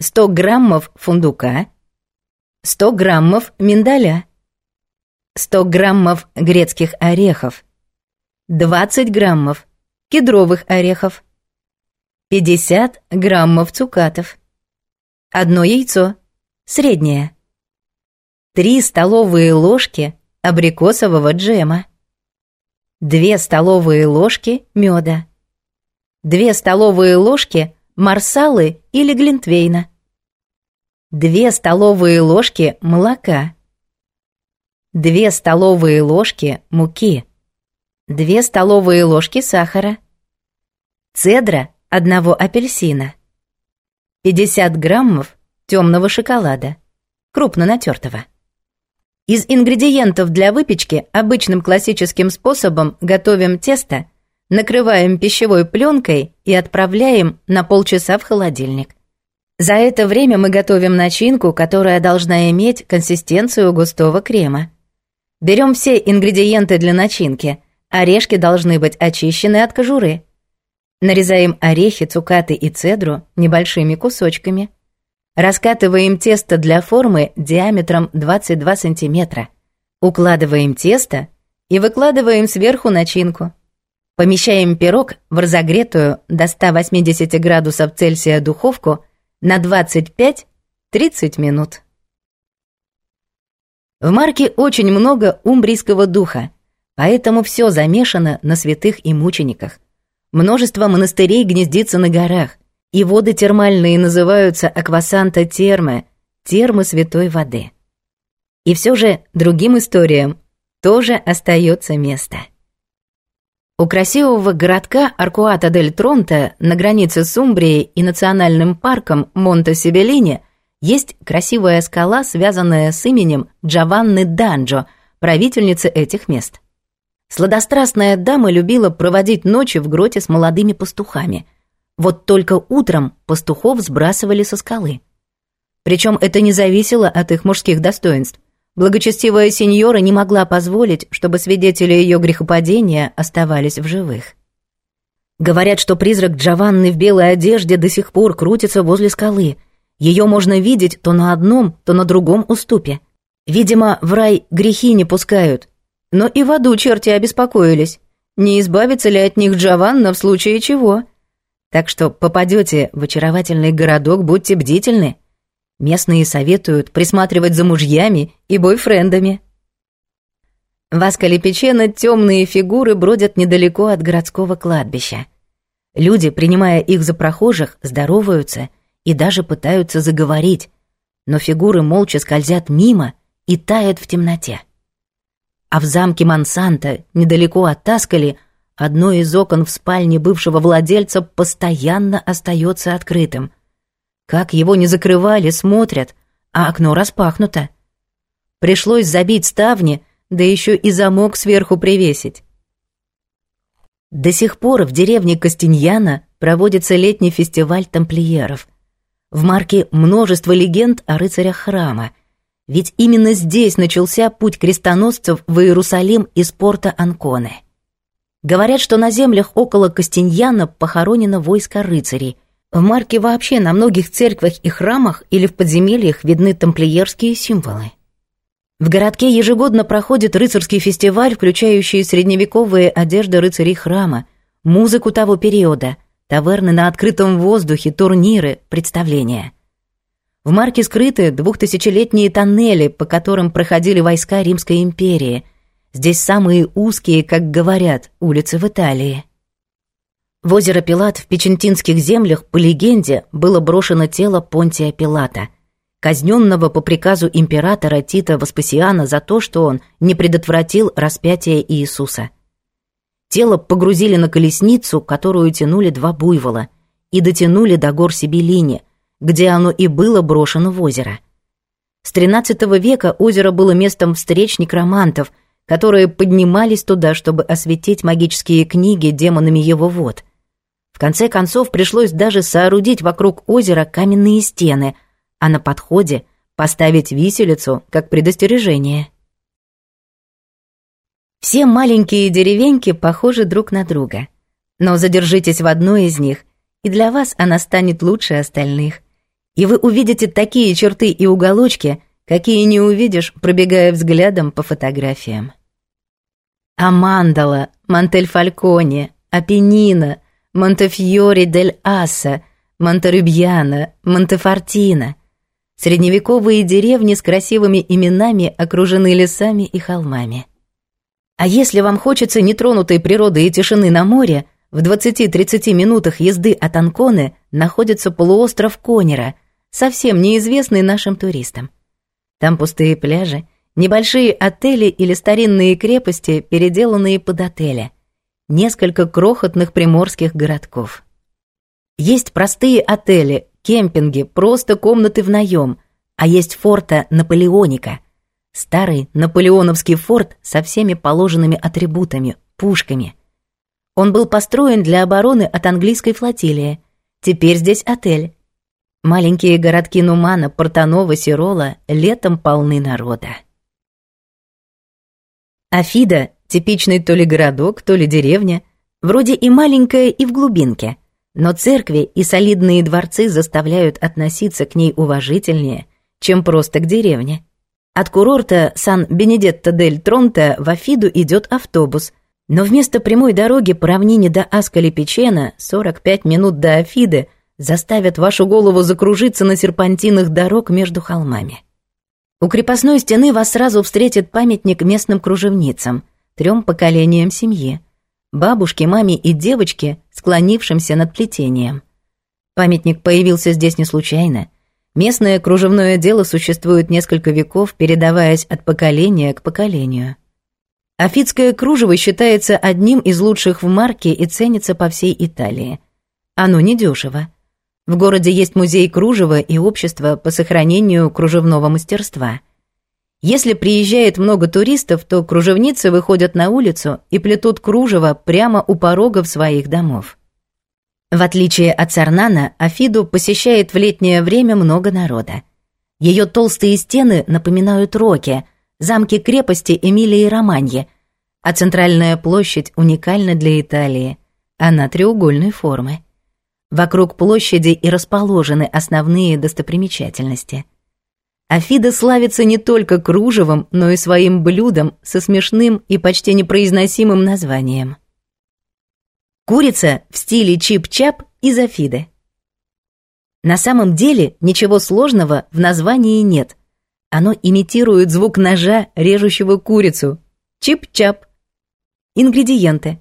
100 граммов фундука, 100 граммов миндаля, 100 граммов грецких орехов, 20 граммов кедровых орехов, 50 граммов цукатов. Одно яйцо, среднее. три столовые ложки абрикосового джема. две столовые ложки меда. две столовые ложки марсалы или глинтвейна. две столовые ложки молока. две столовые ложки муки. две столовые ложки сахара. Цедра одного апельсина, 50 граммов темного шоколада, крупно натертого. Из ингредиентов для выпечки обычным классическим способом готовим тесто, накрываем пищевой пленкой и отправляем на полчаса в холодильник. За это время мы готовим начинку, которая должна иметь консистенцию густого крема. Берем все ингредиенты для начинки. Орешки должны быть очищены от кожуры. Нарезаем орехи, цукаты и цедру небольшими кусочками. Раскатываем тесто для формы диаметром 22 см. Укладываем тесто и выкладываем сверху начинку. Помещаем пирог в разогретую до 180 градусов Цельсия духовку на 25-30 минут. В марке очень много умбрийского духа, поэтому все замешано на святых и мучениках – Множество монастырей гнездится на горах, и воды термальные называются аквасанта-термы, термы святой воды. И все же другим историям тоже остается место. У красивого городка Аркуата-дель-Тронто на границе с Умбрией и национальным парком Монте-Сибеллини есть красивая скала, связанная с именем Джованны Данджо, правительницы этих мест – Сладострастная дама любила проводить ночи в гроте с молодыми пастухами. Вот только утром пастухов сбрасывали со скалы. Причем это не зависело от их мужских достоинств. Благочестивая сеньора не могла позволить, чтобы свидетели ее грехопадения оставались в живых. Говорят, что призрак Джованны в белой одежде до сих пор крутится возле скалы. Ее можно видеть то на одном, то на другом уступе. Видимо, в рай грехи не пускают, но и в аду черти обеспокоились, не избавится ли от них Джованна в случае чего. Так что попадете в очаровательный городок, будьте бдительны. Местные советуют присматривать за мужьями и бойфрендами. В Аскалипечено темные фигуры бродят недалеко от городского кладбища. Люди, принимая их за прохожих, здороваются и даже пытаются заговорить, но фигуры молча скользят мимо и тают в темноте а в замке Монсанто, недалеко от Таскали, одно из окон в спальне бывшего владельца постоянно остается открытым. Как его не закрывали, смотрят, а окно распахнуто. Пришлось забить ставни, да еще и замок сверху привесить. До сих пор в деревне Костиньяна проводится летний фестиваль тамплиеров. В марке множество легенд о рыцарях храма, ведь именно здесь начался путь крестоносцев в Иерусалим из порта Анконы. Говорят, что на землях около Костиньяна похоронено войско рыцарей. В Марке вообще на многих церквях и храмах или в подземельях видны тамплиерские символы. В городке ежегодно проходит рыцарский фестиваль, включающий средневековые одежды рыцарей храма, музыку того периода, таверны на открытом воздухе, турниры, представления – в марке скрыты двухтысячелетние тоннели, по которым проходили войска Римской империи. Здесь самые узкие, как говорят, улицы в Италии. В озеро Пилат в печентинских землях, по легенде, было брошено тело Понтия Пилата, казненного по приказу императора Тита Воспасиана за то, что он не предотвратил распятие Иисуса. Тело погрузили на колесницу, которую тянули два буйвола, и дотянули до гор Сибелини, где оно и было брошено в озеро. С XIII века озеро было местом встреч некромантов, которые поднимались туда, чтобы осветить магические книги демонами его вод. В конце концов пришлось даже соорудить вокруг озера каменные стены, а на подходе поставить виселицу как предостережение. Все маленькие деревеньки похожи друг на друга. Но задержитесь в одной из них, и для вас она станет лучше остальных и вы увидите такие черты и уголочки, какие не увидишь, пробегая взглядом по фотографиям. А Амандала, Монтельфальконе, Апенина, Монтефьори дель Аса, Монтерубьяна, Монтефортино. Средневековые деревни с красивыми именами окружены лесами и холмами. А если вам хочется нетронутой природы и тишины на море, в 20-30 минутах езды от Анконы находится полуостров Конера – совсем неизвестные нашим туристам. Там пустые пляжи, небольшие отели или старинные крепости, переделанные под отели, несколько крохотных приморских городков. Есть простые отели, кемпинги, просто комнаты в наем, а есть форта Наполеоника. Старый наполеоновский форт со всеми положенными атрибутами, пушками. Он был построен для обороны от английской флотилии. Теперь здесь отель. Маленькие городки Нумана, Портанова, Сирола летом полны народа. Афида – типичный то ли городок, то ли деревня, вроде и маленькая, и в глубинке, но церкви и солидные дворцы заставляют относиться к ней уважительнее, чем просто к деревне. От курорта Сан-Бенедетто-дель-Тронто в Афиду идет автобус, но вместо прямой дороги по равнине до Аскали-Печена, 45 минут до Афиды – заставят вашу голову закружиться на серпантинах дорог между холмами. У крепостной стены вас сразу встретит памятник местным кружевницам, трем поколениям семьи, бабушке, маме и девочке, склонившимся над плетением. Памятник появился здесь не случайно. Местное кружевное дело существует несколько веков, передаваясь от поколения к поколению. Афитское кружево считается одним из лучших в марке и ценится по всей Италии. Оно недешево. В городе есть музей кружева и общество по сохранению кружевного мастерства. Если приезжает много туристов, то кружевницы выходят на улицу и плетут кружево прямо у порогов своих домов. В отличие от Сарнана, Афиду посещает в летнее время много народа. Ее толстые стены напоминают роки, замки крепости Эмилии Романьи, а центральная площадь уникальна для Италии. Она треугольной формы. Вокруг площади и расположены основные достопримечательности. Афида славится не только кружевом, но и своим блюдом со смешным и почти непроизносимым названием. Курица в стиле чип-чап из Афиды. На самом деле ничего сложного в названии нет. Оно имитирует звук ножа, режущего курицу. Чип-чап. Ингредиенты.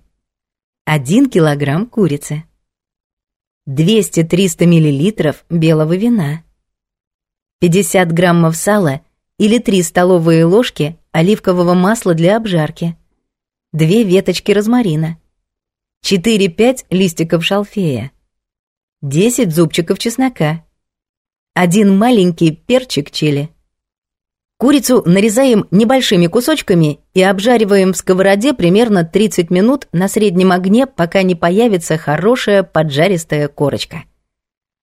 1 килограмм курицы. 200-300 мл белого вина, 50 граммов сала или 3 столовые ложки оливкового масла для обжарки, 2 веточки розмарина, 4-5 листиков шалфея, 10 зубчиков чеснока, один маленький перчик чили – Курицу нарезаем небольшими кусочками и обжариваем в сковороде примерно 30 минут на среднем огне, пока не появится хорошая поджаристая корочка.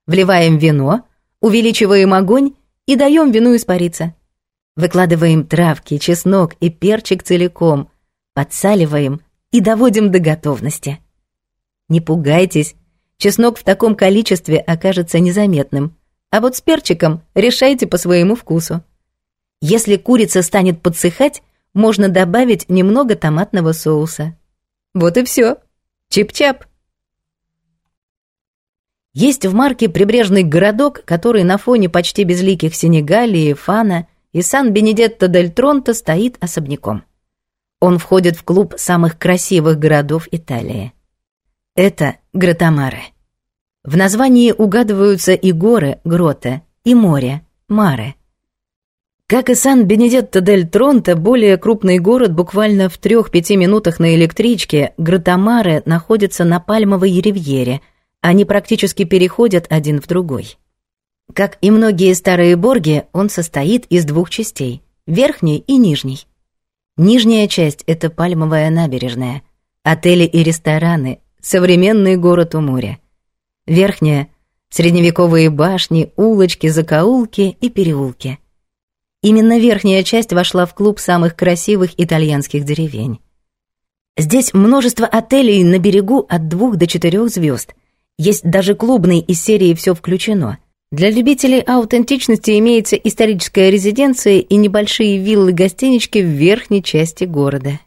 Вливаем вино, увеличиваем огонь и даем вину испариться. Выкладываем травки, чеснок и перчик целиком, подсаливаем и доводим до готовности. Не пугайтесь, чеснок в таком количестве окажется незаметным, а вот с перчиком решайте по своему вкусу. Если курица станет подсыхать, можно добавить немного томатного соуса. Вот и все. Чип-чап. Есть в марке прибрежный городок, который на фоне почти безликих Сенегалии, Фана и Сан-Бенедетто-дель-Тронто стоит особняком. Он входит в клуб самых красивых городов Италии. Это Гротомары. В названии угадываются и горы, грота, и море, мары – как и Сан-Бенедетто-дель-Тронто, более крупный город буквально в 3-5 минутах на электричке, Гратамары находится на Пальмовой ривьере. Они практически переходят один в другой. Как и многие старые борги, он состоит из двух частей – верхней и нижней. Нижняя часть – это Пальмовая набережная, отели и рестораны, современный город у моря. Верхняя – средневековые башни, улочки, закоулки и переулки – Именно верхняя часть вошла в клуб самых красивых итальянских деревень. Здесь множество отелей на берегу от двух до четырех звезд. Есть даже клубный из серии «Все включено». Для любителей аутентичности имеется историческая резиденция и небольшие виллы-гостинички в верхней части города.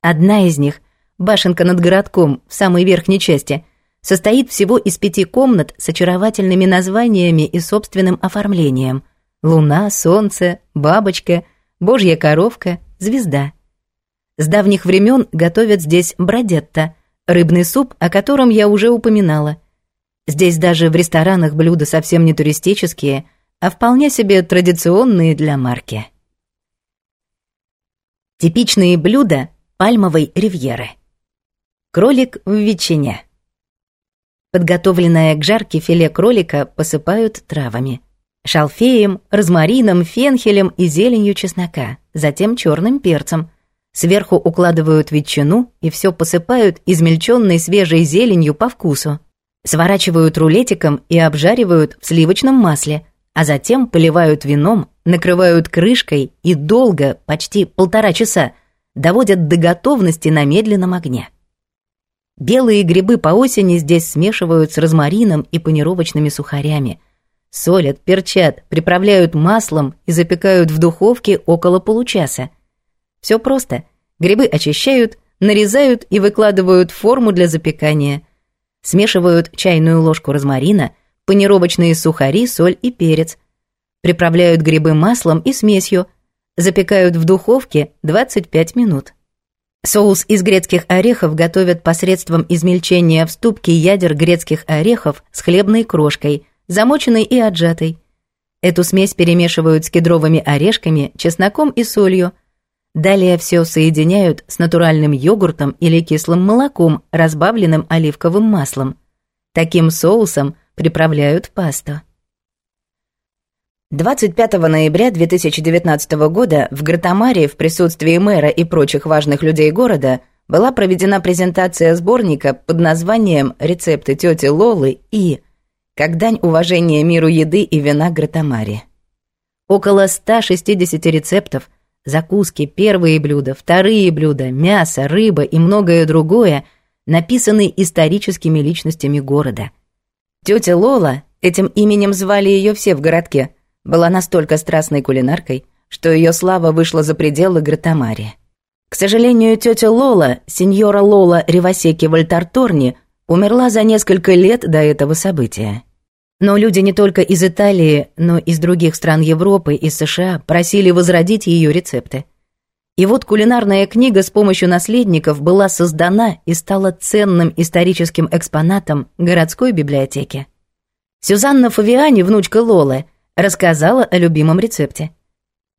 Одна из них, башенка над городком в самой верхней части, состоит всего из пяти комнат с очаровательными названиями и собственным оформлением – луна, солнце, бабочка, божья коровка, звезда. С давних времен готовят здесь бродетта, рыбный суп, о котором я уже упоминала. Здесь даже в ресторанах блюда совсем не туристические, а вполне себе традиционные для марки. Типичные блюда пальмовой ривьеры. Кролик в ветчине. Подготовленное к жарке филе кролика посыпают травами – шалфеем, розмарином, фенхелем и зеленью чеснока, затем черным перцем. Сверху укладывают ветчину и все посыпают измельченной свежей зеленью по вкусу. Сворачивают рулетиком и обжаривают в сливочном масле, а затем поливают вином, накрывают крышкой и долго, почти полтора часа, доводят до готовности на медленном огне. Белые грибы по осени здесь смешивают с розмарином и панировочными сухарями – солят, перчат, приправляют маслом и запекают в духовке около получаса. Все просто. Грибы очищают, нарезают и выкладывают в форму для запекания. Смешивают чайную ложку розмарина, панировочные сухари, соль и перец. Приправляют грибы маслом и смесью. Запекают в духовке 25 минут. Соус из грецких орехов готовят посредством измельчения в ступке ядер грецких орехов с хлебной крошкой – замоченной и отжатой. Эту смесь перемешивают с кедровыми орешками, чесноком и солью. Далее все соединяют с натуральным йогуртом или кислым молоком, разбавленным оливковым маслом. Таким соусом приправляют пасту. 25 ноября 2019 года в Гратамаре в присутствии мэра и прочих важных людей города была проведена презентация сборника под названием «Рецепты тети Лолы» и как дань уважения миру еды и вина Гратамари. Около 160 рецептов, закуски, первые блюда, вторые блюда, мясо, рыба и многое другое написаны историческими личностями города. Тетя Лола, этим именем звали ее все в городке, была настолько страстной кулинаркой, что ее слава вышла за пределы Гратамари. К сожалению, тетя Лола, сеньора Лола Ревасеки Вальтарторни, умерла за несколько лет до этого события. Но люди не только из Италии, но и из других стран Европы и США просили возродить ее рецепты. И вот кулинарная книга с помощью наследников была создана и стала ценным историческим экспонатом городской библиотеки. Сюзанна Фавиани, внучка Лолы, рассказала о любимом рецепте.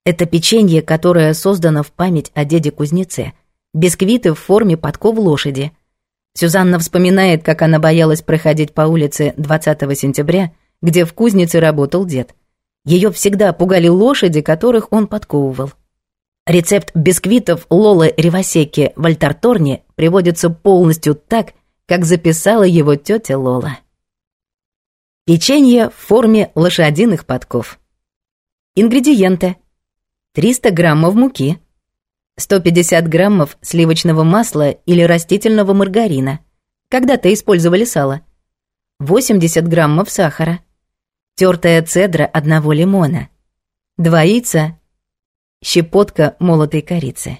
Это печенье, которое создано в память о деде-кузнеце. Бисквиты в форме подков лошади, Сюзанна вспоминает, как она боялась проходить по улице 20 сентября, где в кузнице работал дед. Ее всегда пугали лошади, которых он подковывал. Рецепт бисквитов Лолы Ревасеки в Альтарторне приводится полностью так, как записала его тетя Лола. Печенье в форме лошадиных подков. Ингредиенты. 300 граммов муки, 150 граммов сливочного масла или растительного маргарина. Когда-то использовали сало. 80 граммов сахара. Тертая цедра одного лимона. Два яйца. Щепотка молотой корицы.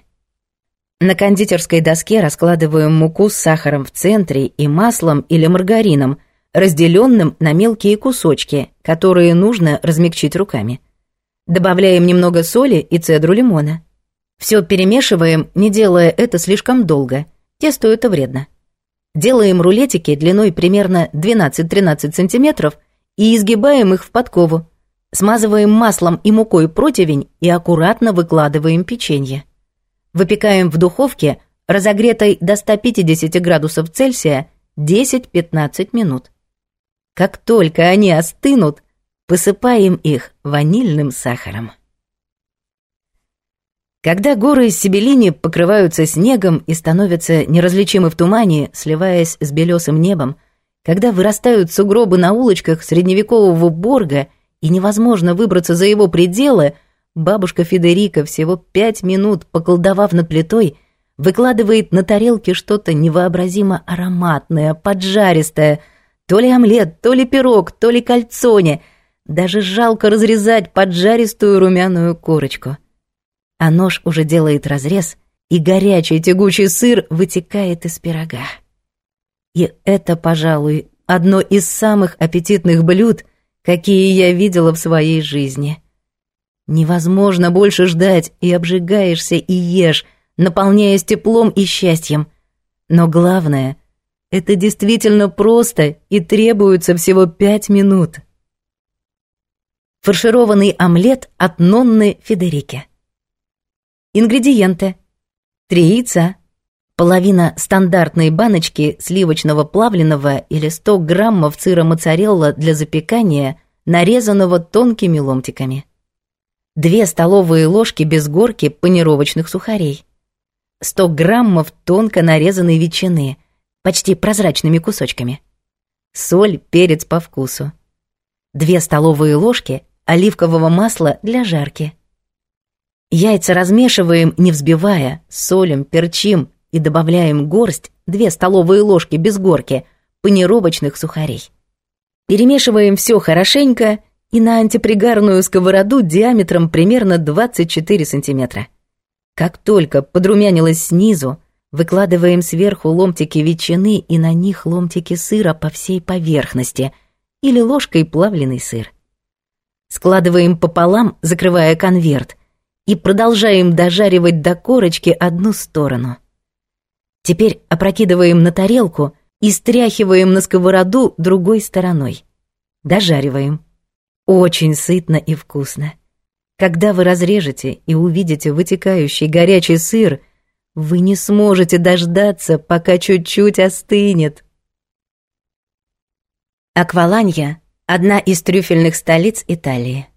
На кондитерской доске раскладываем муку с сахаром в центре и маслом или маргарином, разделенным на мелкие кусочки, которые нужно размягчить руками. Добавляем немного соли и цедру лимона. Все перемешиваем, не делая это слишком долго. Тесто это вредно. Делаем рулетики длиной примерно 12-13 сантиметров и изгибаем их в подкову. Смазываем маслом и мукой противень и аккуратно выкладываем печенье. Выпекаем в духовке, разогретой до 150 градусов Цельсия, 10-15 минут. Как только они остынут, посыпаем их ванильным сахаром. Когда горы Сибелини покрываются снегом и становятся неразличимы в тумане, сливаясь с белесым небом, когда вырастают сугробы на улочках средневекового Борга и невозможно выбраться за его пределы, бабушка Федерика, всего пять минут поколдовав над плитой, выкладывает на тарелке что-то невообразимо ароматное, поджаристое, то ли омлет, то ли пирог, то ли кальцоне. Даже жалко разрезать поджаристую румяную корочку а нож уже делает разрез, и горячий тягучий сыр вытекает из пирога. И это, пожалуй, одно из самых аппетитных блюд, какие я видела в своей жизни. Невозможно больше ждать, и обжигаешься, и ешь, наполняясь теплом и счастьем. Но главное, это действительно просто и требуется всего пять минут. Фаршированный омлет от Нонны Федерике. Ингредиенты. три яйца. Половина стандартной баночки сливочного плавленного или 100 граммов сыра моцарелла для запекания, нарезанного тонкими ломтиками. две столовые ложки без горки панировочных сухарей. 100 граммов тонко нарезанной ветчины, почти прозрачными кусочками. Соль, перец по вкусу. две столовые ложки оливкового масла для жарки. Яйца размешиваем, не взбивая, солим, перчим и добавляем горсть, две столовые ложки без горки, панировочных сухарей. Перемешиваем все хорошенько и на антипригарную сковороду диаметром примерно 24 сантиметра. Как только подрумянилось снизу, выкладываем сверху ломтики ветчины и на них ломтики сыра по всей поверхности или ложкой плавленый сыр. Складываем пополам, закрывая конверт – и продолжаем дожаривать до корочки одну сторону. Теперь опрокидываем на тарелку и стряхиваем на сковороду другой стороной. Дожариваем. Очень сытно и вкусно. Когда вы разрежете и увидите вытекающий горячий сыр, вы не сможете дождаться, пока чуть-чуть остынет. Акваланья – одна из трюфельных столиц Италии.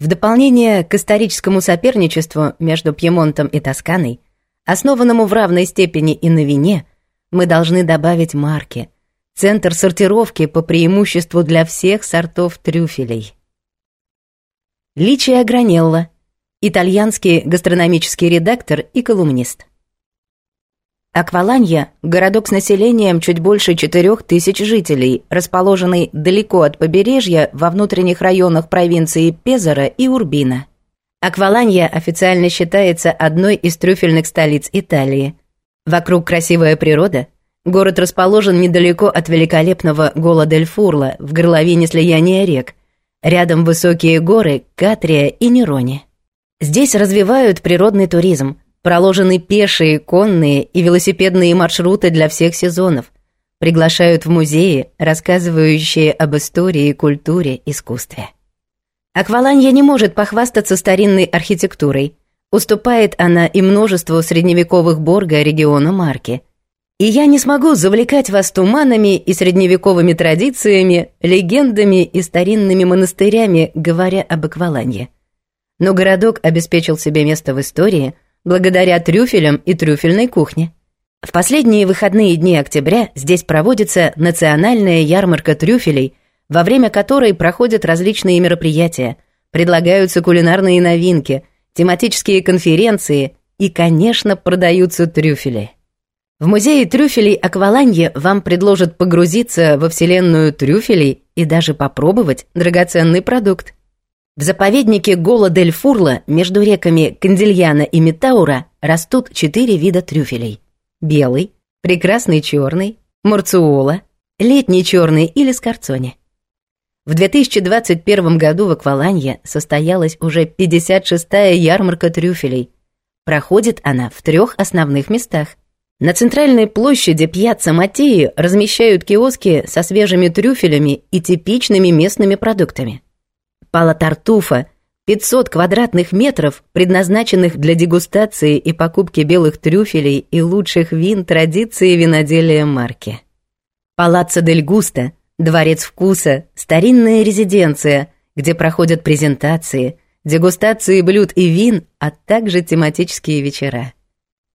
В дополнение к историческому соперничеству между Пьемонтом и Тосканой, основанному в равной степени и на вине, мы должны добавить марки, центр сортировки по преимуществу для всех сортов трюфелей. Личия Гранелло, итальянский гастрономический редактор и колумнист. Акваланья – городок с населением чуть больше 4000 жителей, расположенный далеко от побережья во внутренних районах провинции Пезера и Урбина. Акваланья официально считается одной из трюфельных столиц Италии. Вокруг красивая природа. Город расположен недалеко от великолепного Гола-дель-Фурла в горловине слияния рек. Рядом высокие горы Катрия и Нерони. Здесь развивают природный туризм – Проложены пешие, конные и велосипедные маршруты для всех сезонов. Приглашают в музеи, рассказывающие об истории, культуре, искусстве. Акваланья не может похвастаться старинной архитектурой. Уступает она и множеству средневековых Борга региона Марки. И я не смогу завлекать вас туманами и средневековыми традициями, легендами и старинными монастырями, говоря об Акваланье. Но городок обеспечил себе место в истории – благодаря трюфелям и трюфельной кухне. В последние выходные дни октября здесь проводится национальная ярмарка трюфелей, во время которой проходят различные мероприятия, предлагаются кулинарные новинки, тематические конференции и, конечно, продаются трюфели. В музее трюфелей Акваланье вам предложат погрузиться во вселенную трюфелей и даже попробовать драгоценный продукт. В заповеднике Гола-дель-Фурла между реками Кандильяна и Метаура растут четыре вида трюфелей. Белый, прекрасный черный, марцуола, летний черный или скорцони. В 2021 году в Акваланье состоялась уже 56-я ярмарка трюфелей. Проходит она в трех основных местах. На центральной площади Пьяцца Матеи размещают киоски со свежими трюфелями и типичными местными продуктами – Пала-Тартуфа, 500 квадратных метров, предназначенных для дегустации и покупки белых трюфелей и лучших вин традиции виноделия марки. Палаццо дель Густо, дворец вкуса, старинная резиденция, где проходят презентации, дегустации блюд и вин, а также тематические вечера.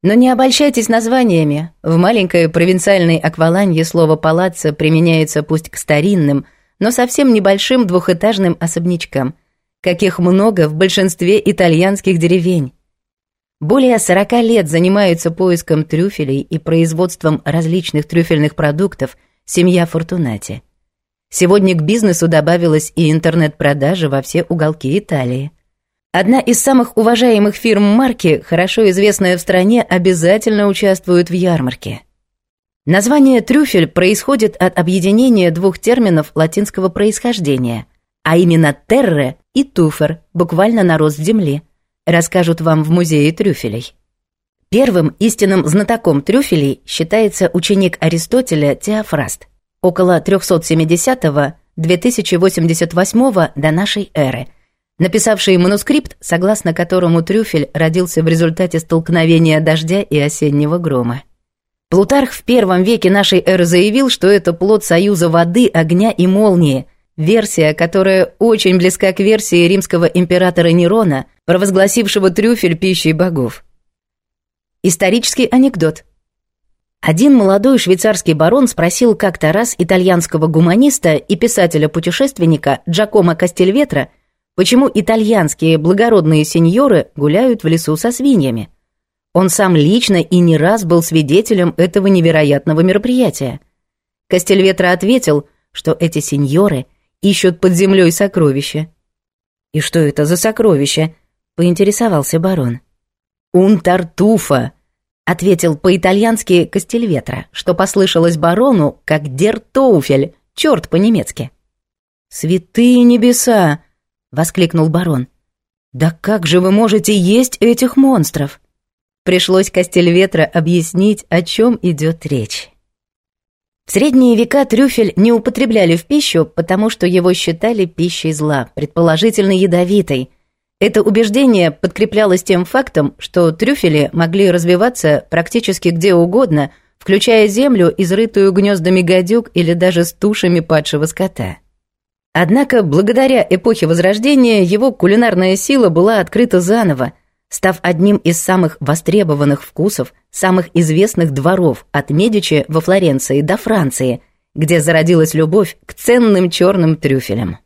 Но не обольщайтесь названиями. В маленькой провинциальной акваланье слово «палаццо» применяется пусть к старинным – но совсем небольшим двухэтажным особнячкам, каких много в большинстве итальянских деревень. Более 40 лет занимаются поиском трюфелей и производством различных трюфельных продуктов семья Фортунати. Сегодня к бизнесу добавилась и интернет-продажа во все уголки Италии. Одна из самых уважаемых фирм марки, хорошо известная в стране, обязательно участвует в ярмарке – Название трюфель происходит от объединения двух терминов латинского происхождения, а именно «терре» и «туфер», буквально «нарост земли», расскажут вам в музее трюфелей. Первым истинным знатоком трюфелей считается ученик Аристотеля Теофраст, около 370-2088 до нашей эры, написавший манускрипт, согласно которому трюфель родился в результате столкновения дождя и осеннего грома. Плутарх в первом веке нашей эры заявил, что это плод союза воды, огня и молнии, версия, которая очень близка к версии римского императора Нерона, провозгласившего трюфель пищей богов. Исторический анекдот. Один молодой швейцарский барон спросил как-то раз итальянского гуманиста и писателя-путешественника Джакомо Кастельветра, почему итальянские благородные сеньоры гуляют в лесу со свиньями. Он сам лично и не раз был свидетелем этого невероятного мероприятия. Костельветра ответил, что эти сеньоры ищут под землей сокровища. «И что это за сокровище?» — поинтересовался барон. «Ун тартуфа!» — ответил по-итальянски Костельветра, что послышалось барону как «дертоуфель», черт по-немецки. «Святые небеса!» — воскликнул барон. «Да как же вы можете есть этих монстров?» Пришлось Кастельветра объяснить, о чем идет речь. В средние века трюфель не употребляли в пищу, потому что его считали пищей зла, предположительно ядовитой. Это убеждение подкреплялось тем фактом, что трюфели могли развиваться практически где угодно, включая землю, изрытую гнездами гадюк или даже с тушами падшего скота. Однако, благодаря эпохе Возрождения, его кулинарная сила была открыта заново – став одним из самых востребованных вкусов самых известных дворов от Медичи во Флоренции до Франции, где зародилась любовь к ценным черным трюфелям.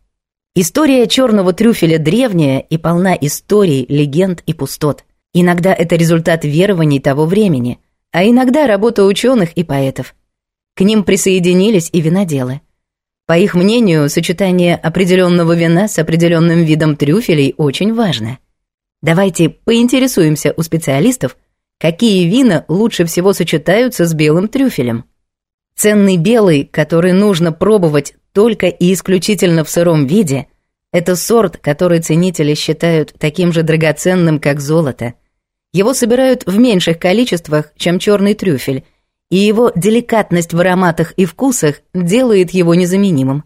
История черного трюфеля древняя и полна историй, легенд и пустот. Иногда это результат верований того времени, а иногда работа ученых и поэтов. К ним присоединились и виноделы. По их мнению, сочетание определенного вина с определенным видом трюфелей очень важно – Давайте поинтересуемся у специалистов, какие вина лучше всего сочетаются с белым трюфелем. Ценный белый, который нужно пробовать только и исключительно в сыром виде, это сорт, который ценители считают таким же драгоценным, как золото. Его собирают в меньших количествах, чем черный трюфель, и его деликатность в ароматах и вкусах делает его незаменимым.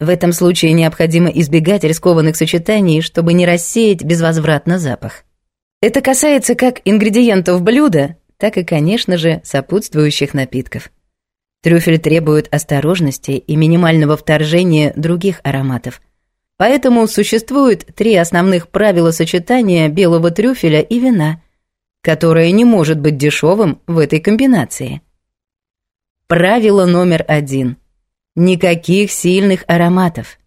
В этом случае необходимо избегать рискованных сочетаний, чтобы не рассеять безвозвратно запах. Это касается как ингредиентов блюда, так и, конечно же, сопутствующих напитков. Трюфель требует осторожности и минимального вторжения других ароматов. Поэтому существует три основных правила сочетания белого трюфеля и вина, которое не может быть дешевым в этой комбинации. Правило номер один – Никаких сильных ароматов.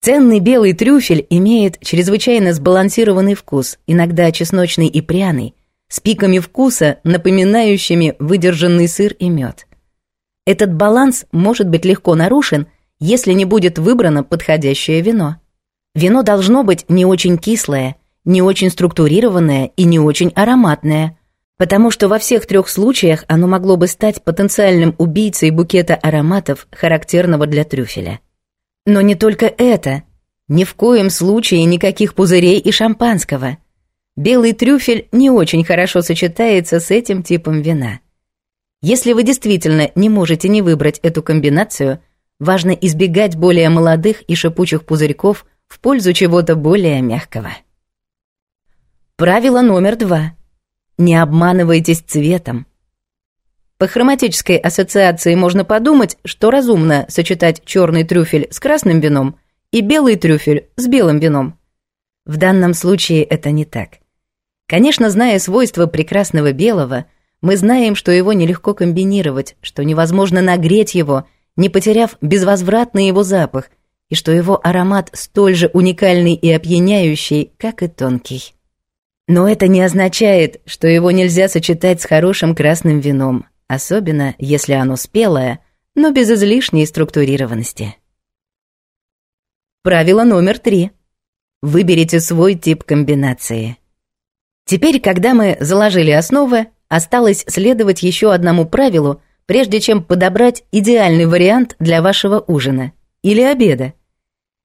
Ценный белый трюфель имеет чрезвычайно сбалансированный вкус, иногда чесночный и пряный, с пиками вкуса, напоминающими выдержанный сыр и мед. Этот баланс может быть легко нарушен, если не будет выбрано подходящее вино. Вино должно быть не очень кислое, не очень структурированное и не очень ароматное – потому что во всех трех случаях оно могло бы стать потенциальным убийцей букета ароматов, характерного для трюфеля. Но не только это. Ни в коем случае никаких пузырей и шампанского. Белый трюфель не очень хорошо сочетается с этим типом вина. Если вы действительно не можете не выбрать эту комбинацию, важно избегать более молодых и шипучих пузырьков в пользу чего-то более мягкого. Правило номер два – не обманывайтесь цветом. По хроматической ассоциации можно подумать, что разумно сочетать черный трюфель с красным вином и белый трюфель с белым вином. В данном случае это не так. Конечно, зная свойства прекрасного белого, мы знаем, что его нелегко комбинировать, что невозможно нагреть его, не потеряв безвозвратно его запах, и что его аромат столь же уникальный и опьяняющий, как и тонкий. Но это не означает, что его нельзя сочетать с хорошим красным вином, особенно если оно спелое, но без излишней структурированности. Правило номер три. Выберите свой тип комбинации. Теперь, когда мы заложили основы, осталось следовать еще одному правилу, прежде чем подобрать идеальный вариант для вашего ужина или обеда.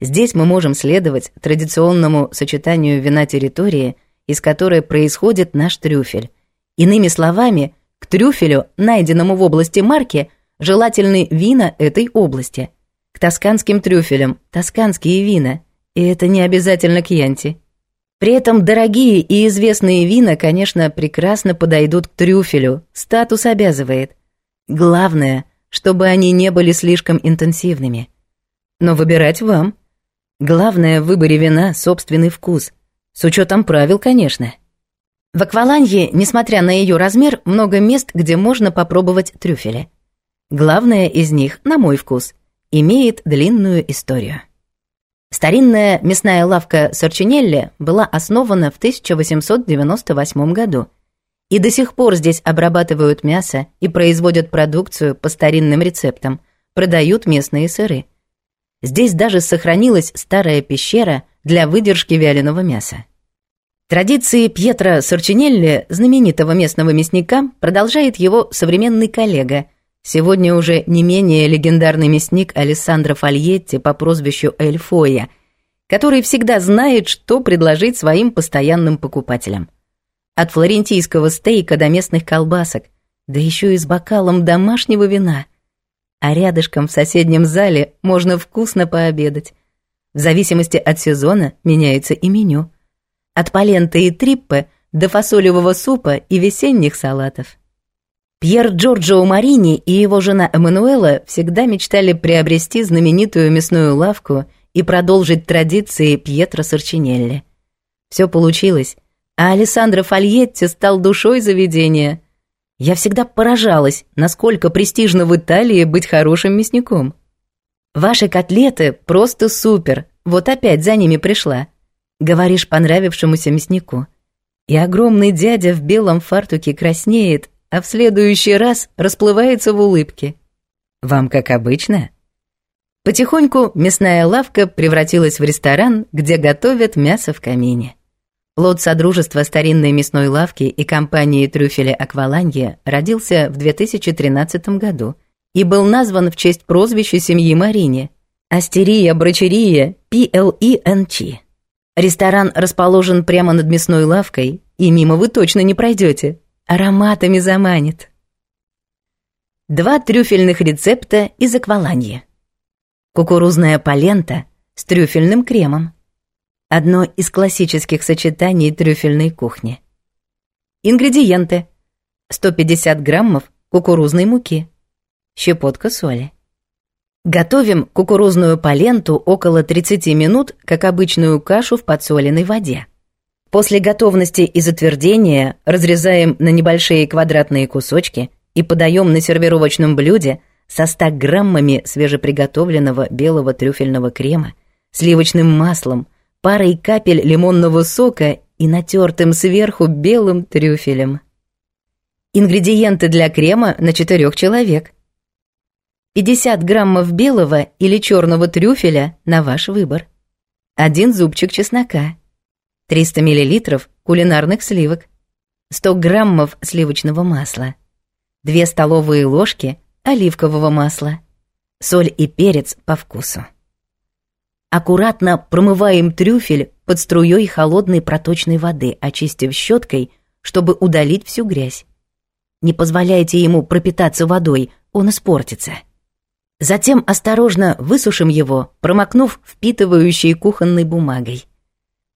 Здесь мы можем следовать традиционному сочетанию вина территории – из которой происходит наш трюфель. Иными словами, к трюфелю, найденному в области марки, желательны вина этой области. К тосканским трюфелям – тосканские вина. И это не обязательно к Янти. При этом дорогие и известные вина, конечно, прекрасно подойдут к трюфелю, статус обязывает. Главное, чтобы они не были слишком интенсивными. Но выбирать вам. Главное в выборе вина – собственный вкус – с учетом правил, конечно. В Акваланье, несмотря на ее размер, много мест, где можно попробовать трюфели. Главное из них, на мой вкус, имеет длинную историю. Старинная мясная лавка Сорчинелли была основана в 1898 году, и до сих пор здесь обрабатывают мясо и производят продукцию по старинным рецептам, продают местные сыры. Здесь даже сохранилась старая пещера – для выдержки вяленого мяса. Традиции Пьетро Сорчинелли, знаменитого местного мясника, продолжает его современный коллега, сегодня уже не менее легендарный мясник Алессандро Фальетти по прозвищу Эльфоя, который всегда знает, что предложить своим постоянным покупателям. От флорентийского стейка до местных колбасок, да еще и с бокалом домашнего вина. А рядышком в соседнем зале можно вкусно пообедать, в зависимости от сезона меняется и меню. От паленты и триппы до фасолевого супа и весенних салатов. Пьер Джорджо Марини и его жена Эммануэла всегда мечтали приобрести знаменитую мясную лавку и продолжить традиции Пьетро Сорчинелли. Все получилось, а Алессандро Фальетти стал душой заведения. Я всегда поражалась, насколько престижно в Италии быть хорошим мясником. Ваши котлеты просто супер. Вот опять за ними пришла. Говоришь понравившемуся мяснику. И огромный дядя в белом фартуке краснеет, а в следующий раз расплывается в улыбке. Вам как обычно? Потихоньку мясная лавка превратилась в ресторан, где готовят мясо в камине. Плод Содружества старинной мясной лавки и компании трюфеля «Акваланья» родился в 2013 году – и был назван в честь прозвища семьи Марини – Астерия Брачерия PLENT. Ресторан расположен прямо над мясной лавкой, и мимо вы точно не пройдете. Ароматами заманит. Два трюфельных рецепта из акваланья. Кукурузная полента с трюфельным кремом. Одно из классических сочетаний трюфельной кухни. Ингредиенты. 150 граммов кукурузной муки – щепотка соли. Готовим кукурузную поленту около 30 минут, как обычную кашу в подсоленной воде. После готовности и затвердения разрезаем на небольшие квадратные кусочки и подаем на сервировочном блюде со 100 граммами свежеприготовленного белого трюфельного крема, сливочным маслом, парой капель лимонного сока и натертым сверху белым трюфелем. Ингредиенты для крема на четырех человек. 50 граммов белого или черного трюфеля на ваш выбор. Один зубчик чеснока. 300 миллилитров кулинарных сливок. 100 граммов сливочного масла. 2 столовые ложки оливкового масла. Соль и перец по вкусу. Аккуратно промываем трюфель под струей холодной проточной воды, очистив щеткой, чтобы удалить всю грязь. Не позволяйте ему пропитаться водой, он испортится. Затем осторожно высушим его, промокнув впитывающей кухонной бумагой.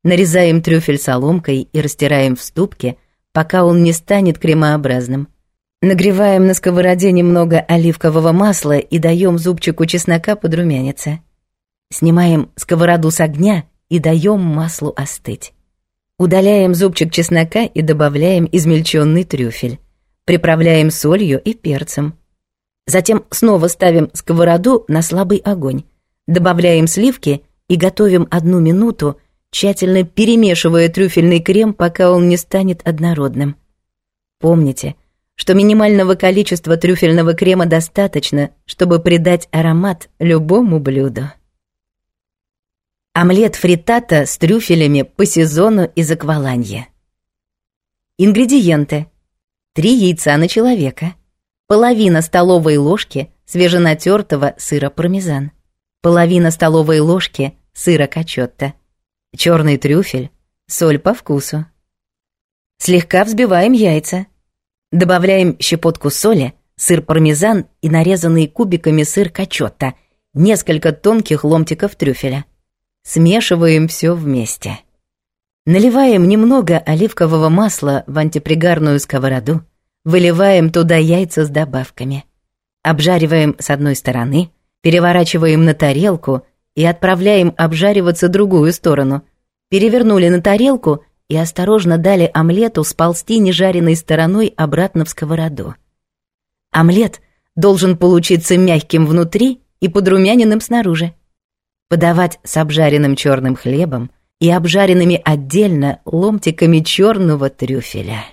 Нарезаем трюфель соломкой и растираем в ступке, пока он не станет кремообразным. Нагреваем на сковороде немного оливкового масла и даем зубчику чеснока подрумяниться. Снимаем сковороду с огня и даем маслу остыть. Удаляем зубчик чеснока и добавляем измельченный трюфель. Приправляем солью и перцем. Затем снова ставим сковороду на слабый огонь. Добавляем сливки и готовим одну минуту, тщательно перемешивая трюфельный крем, пока он не станет однородным. Помните, что минимального количества трюфельного крема достаточно, чтобы придать аромат любому блюду. Омлет фритата с трюфелями по сезону из акваланья. Ингредиенты. три яйца на человека – половина столовой ложки свеженатертого сыра пармезан, половина столовой ложки сыра качетта, черный трюфель, соль по вкусу. Слегка взбиваем яйца. Добавляем щепотку соли, сыр пармезан и нарезанный кубиками сыр качетта, несколько тонких ломтиков трюфеля. Смешиваем все вместе. Наливаем немного оливкового масла в антипригарную сковороду, выливаем туда яйца с добавками, обжариваем с одной стороны, переворачиваем на тарелку и отправляем обжариваться другую сторону. Перевернули на тарелку и осторожно дали омлету сползти нежаренной стороной обратно в сковороду. Омлет должен получиться мягким внутри и подрумяненным снаружи. Подавать с обжаренным черным хлебом и обжаренными отдельно ломтиками черного трюфеля.